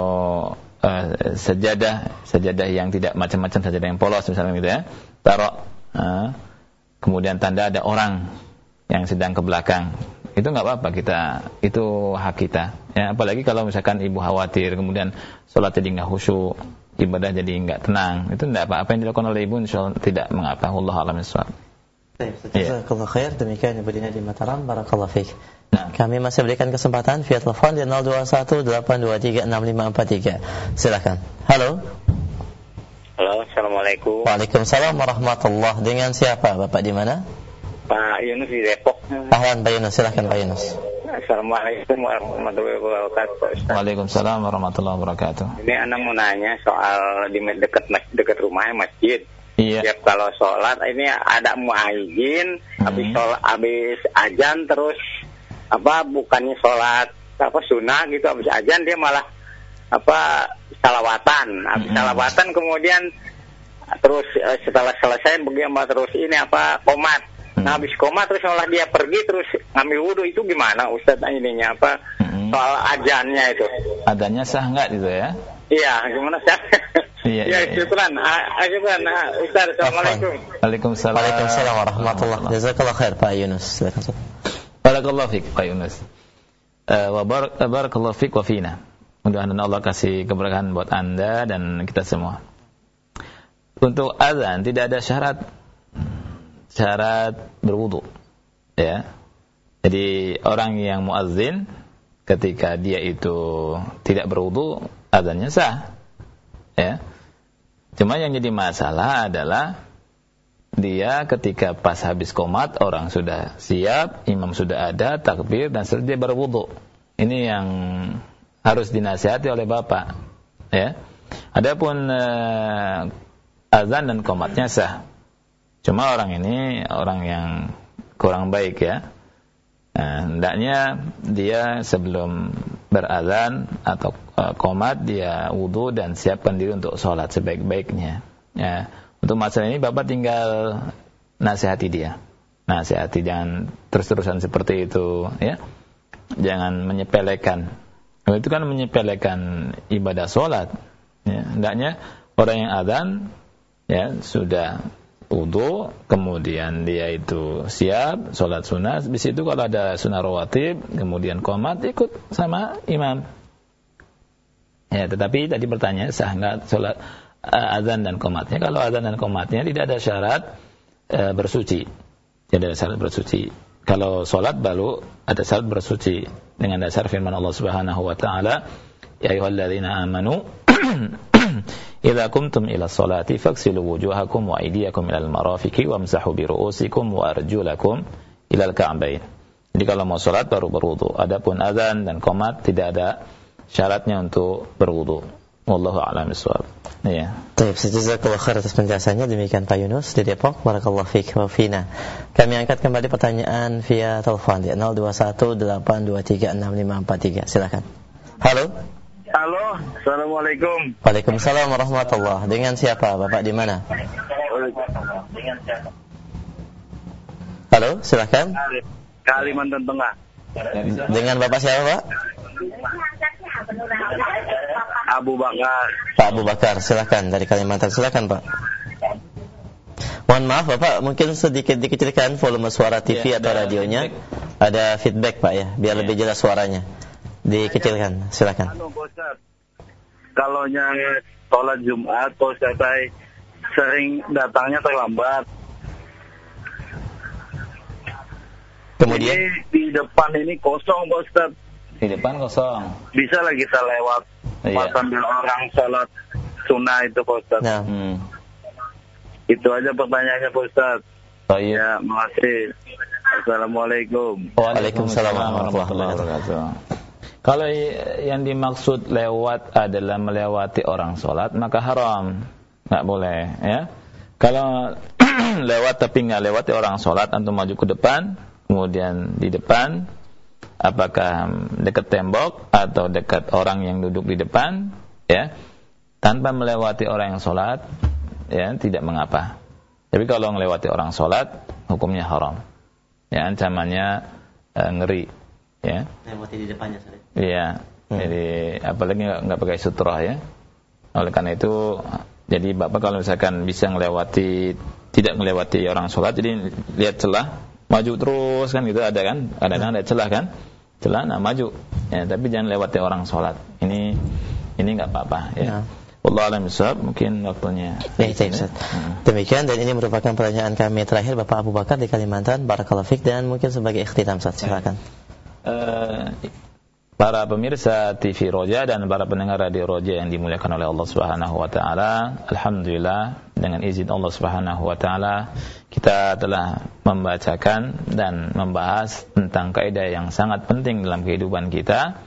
uh, sejadah, sejadah yang tidak macam-macam, sejadah yang polos misalnya gitu ya, taruh. Uh, kemudian tanda ada orang yang sedang ke belakang itu nggak apa-apa kita itu hak kita ya apalagi kalau misalkan ibu khawatir kemudian sholat jadi nggak khusyuk ibadah jadi nggak tenang itu tidak apa apa yang dilakukan oleh ibu insya tidak mengapa Allah alam iswab Ya. khair demikian Ibu di Mataram Barakallah fiqh Nah. Kami masih berikan kesempatan via telepon di 0218236543. Silakan. Halo. Halo, Assalamualaikum. Waalaikumsalam warahmatullah. Dengan siapa? Bapak di mana? Pak Yunus di Depok. Ahlan Pak Yunus, silahkan Pak Yunus. Assalamualaikum warahmatullahi wabarakatuh. Waalaikumsalam warahmatullahi wabarakatuh. Ini anak mau nanya soal di dekat dekat rumahnya masjid. Iya. Tiap kalau sholat ini ada muaizin, hmm. habis sholat, habis ajan terus apa bukannya sholat apa sunnah gitu habis ajan dia malah apa salawatan, habis hmm. salawatan kemudian terus eh, setelah selesai bagaimana terus ini apa komat Hmm. Nah habis koma terus malah dia pergi terus ngambil wudhu itu gimana Ustadz ininya apa hmm. soal ajannya itu? Adanya sah nggak gitu ya? Iya, gimana sah? Iya, ya, iya, syukran. Ah, syukran. Ah, Ustaz, Assalamualaikum. Waalaikumsalam. Waalaikumsalam warahmatullahi wabarakatuh. Jazakallah khair Pak Yunus. Silakan. Barakallahu fiik Pak Yunus. Uh, wa barakallahu fiik wa fina. Mudah-mudahan Allah kasih keberkahan buat Anda dan kita semua. Untuk azan tidak ada syarat syarat berwudu. Ya. Jadi orang yang muazzin ketika dia itu tidak berwudu azannya sah. Ya. Cuma yang jadi masalah adalah dia ketika pas habis komat orang sudah siap, imam sudah ada, takbir dan setelah dia berwudu. Ini yang harus dinasihati oleh bapak. Ya. Adapun uh, azan dan komatnya sah. Cuma orang ini orang yang kurang baik ya. Nah, hendaknya dia sebelum berazan atau uh, komat dia wudhu dan siapkan diri untuk sholat sebaik-baiknya. Ya, untuk masalah ini bapak tinggal nasihati dia, nasihati jangan terus-terusan seperti itu, ya, jangan menyepelekan. Itu kan menyepelekan ibadah sholat. Ya, hendaknya orang yang azan ya sudah wudhu, kemudian dia itu siap, sholat sunnah, di situ kalau ada sunnah rawatib, kemudian komat, ikut sama imam. Ya, tetapi tadi pertanyaan sah nggak sholat azan dan komatnya? Kalau azan dan komatnya tidak ada syarat uh, bersuci, tidak ada syarat bersuci. Kalau sholat baru ada syarat bersuci dengan dasar firman Allah Subhanahu Wa Taala, Ya ayyuhalladzina amanu Idza kumtum ila salati faghsilu wujuhakum wa aydiyakum ilal marafiqi wamsahu bi ru'usikum wa arjulakum ilal ka'bain. Jadi kalau mau salat baru berwudu. Adapun azan dan qomat tidak ada syaratnya untuk berwudu. Wallahu a'lam bishawab. Iya. Baik, jazakallahu khair atas penjelasannya. Demikian Pak Yunus di Depok. Barakallahu fiik wa fina. Kami angkat kembali pertanyaan via telepon di 0218236543. Silakan. Halo. Halo, Assalamualaikum. Waalaikumsalam warahmatullah. Dengan siapa? Bapak di mana? Halo, silakan. Kalimantan Tengah. Dengan Bapak siapa, Pak? Abu Bakar. Pak Abu Bakar, silakan dari Kalimantan. Silakan, Pak. Mohon maaf Bapak, mungkin sedikit dikecilkan volume suara TV ya, atau radionya. Ada feedback Pak ya, biar ya. lebih jelas suaranya dikecilkan silakan anu, kalau yang sholat Jumat Ustaz saya sering datangnya terlambat kemudian ini di depan ini kosong Ustaz di depan kosong bisa lah kita lewat iya. sambil orang sholat sunnah itu Ustaz nah. hmm. itu aja pertanyaannya Ustaz oh, iya. ya makasih Assalamualaikum Waalaikumsalam warahmatullahi wabarakatuh Kalau yang dimaksud lewat adalah melewati orang sholat, maka haram. Nggak boleh, ya. Kalau lewat tapi nggak lewati orang sholat, antum maju ke depan, kemudian di depan, apakah dekat tembok atau dekat orang yang duduk di depan, ya, tanpa melewati orang yang sholat, ya, tidak mengapa. Tapi kalau melewati orang sholat, hukumnya haram. Ya, ancamannya uh, ngeri. Ya. Lewati di depannya, Iya. Hmm. Jadi apalagi nggak nggak pakai sutra ya. Oleh karena itu jadi bapak kalau misalkan bisa melewati tidak melewati orang sholat jadi lihat celah maju terus kan gitu ada kan ada kan ada celah kan celah nah maju ya tapi jangan lewati orang sholat ini ini nggak apa-apa ya. Nah. Allah alam mungkin waktunya. Ya, itu Ustaz. Hmm. Demikian dan ini merupakan pertanyaan kami terakhir Bapak Abu Bakar di Kalimantan. Barakallahu fik dan mungkin sebagai ikhtitam Ustaz. Silakan. Uh, para pemirsa TV Roja dan para pendengar radio Roja yang dimuliakan oleh Allah Subhanahu wa taala. Alhamdulillah dengan izin Allah Subhanahu wa taala kita telah membacakan dan membahas tentang kaidah yang sangat penting dalam kehidupan kita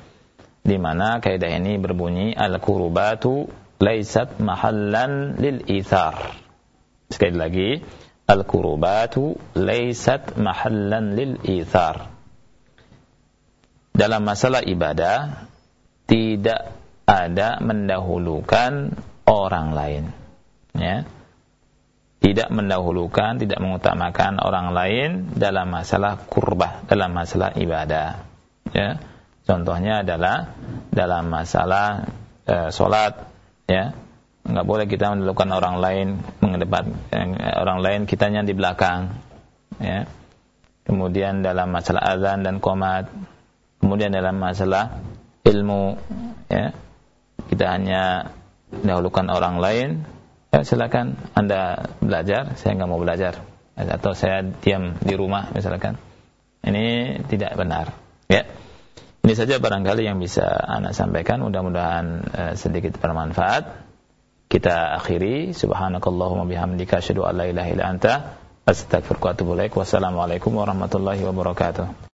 di mana kaidah ini berbunyi al-qurbatu laisat mahallan lil ithar. Sekali lagi, al-qurbatu laisat mahallan lil ithar dalam masalah ibadah tidak ada mendahulukan orang lain. Ya. Tidak mendahulukan tidak mengutamakan orang lain dalam masalah kurbah dalam masalah ibadah. Ya. Contohnya adalah dalam masalah e, sholat ya. Nggak boleh kita mendahulukan orang lain mengedepan eh, orang lain kitanya di belakang. Ya. Kemudian dalam masalah azan dan komat Kemudian dalam masalah ilmu ya, kita hanya dahulukan orang lain. Ya, silakan Anda belajar, saya nggak mau belajar atau saya diam di rumah misalkan. Ini tidak benar, ya. Ini saja barangkali yang bisa Anda sampaikan, mudah-mudahan uh, sedikit bermanfaat. Kita akhiri subhanakallahumma bihamdika asyhadu an la ilaha illa anta ilaik. Wassalamualaikum warahmatullahi wabarakatuh.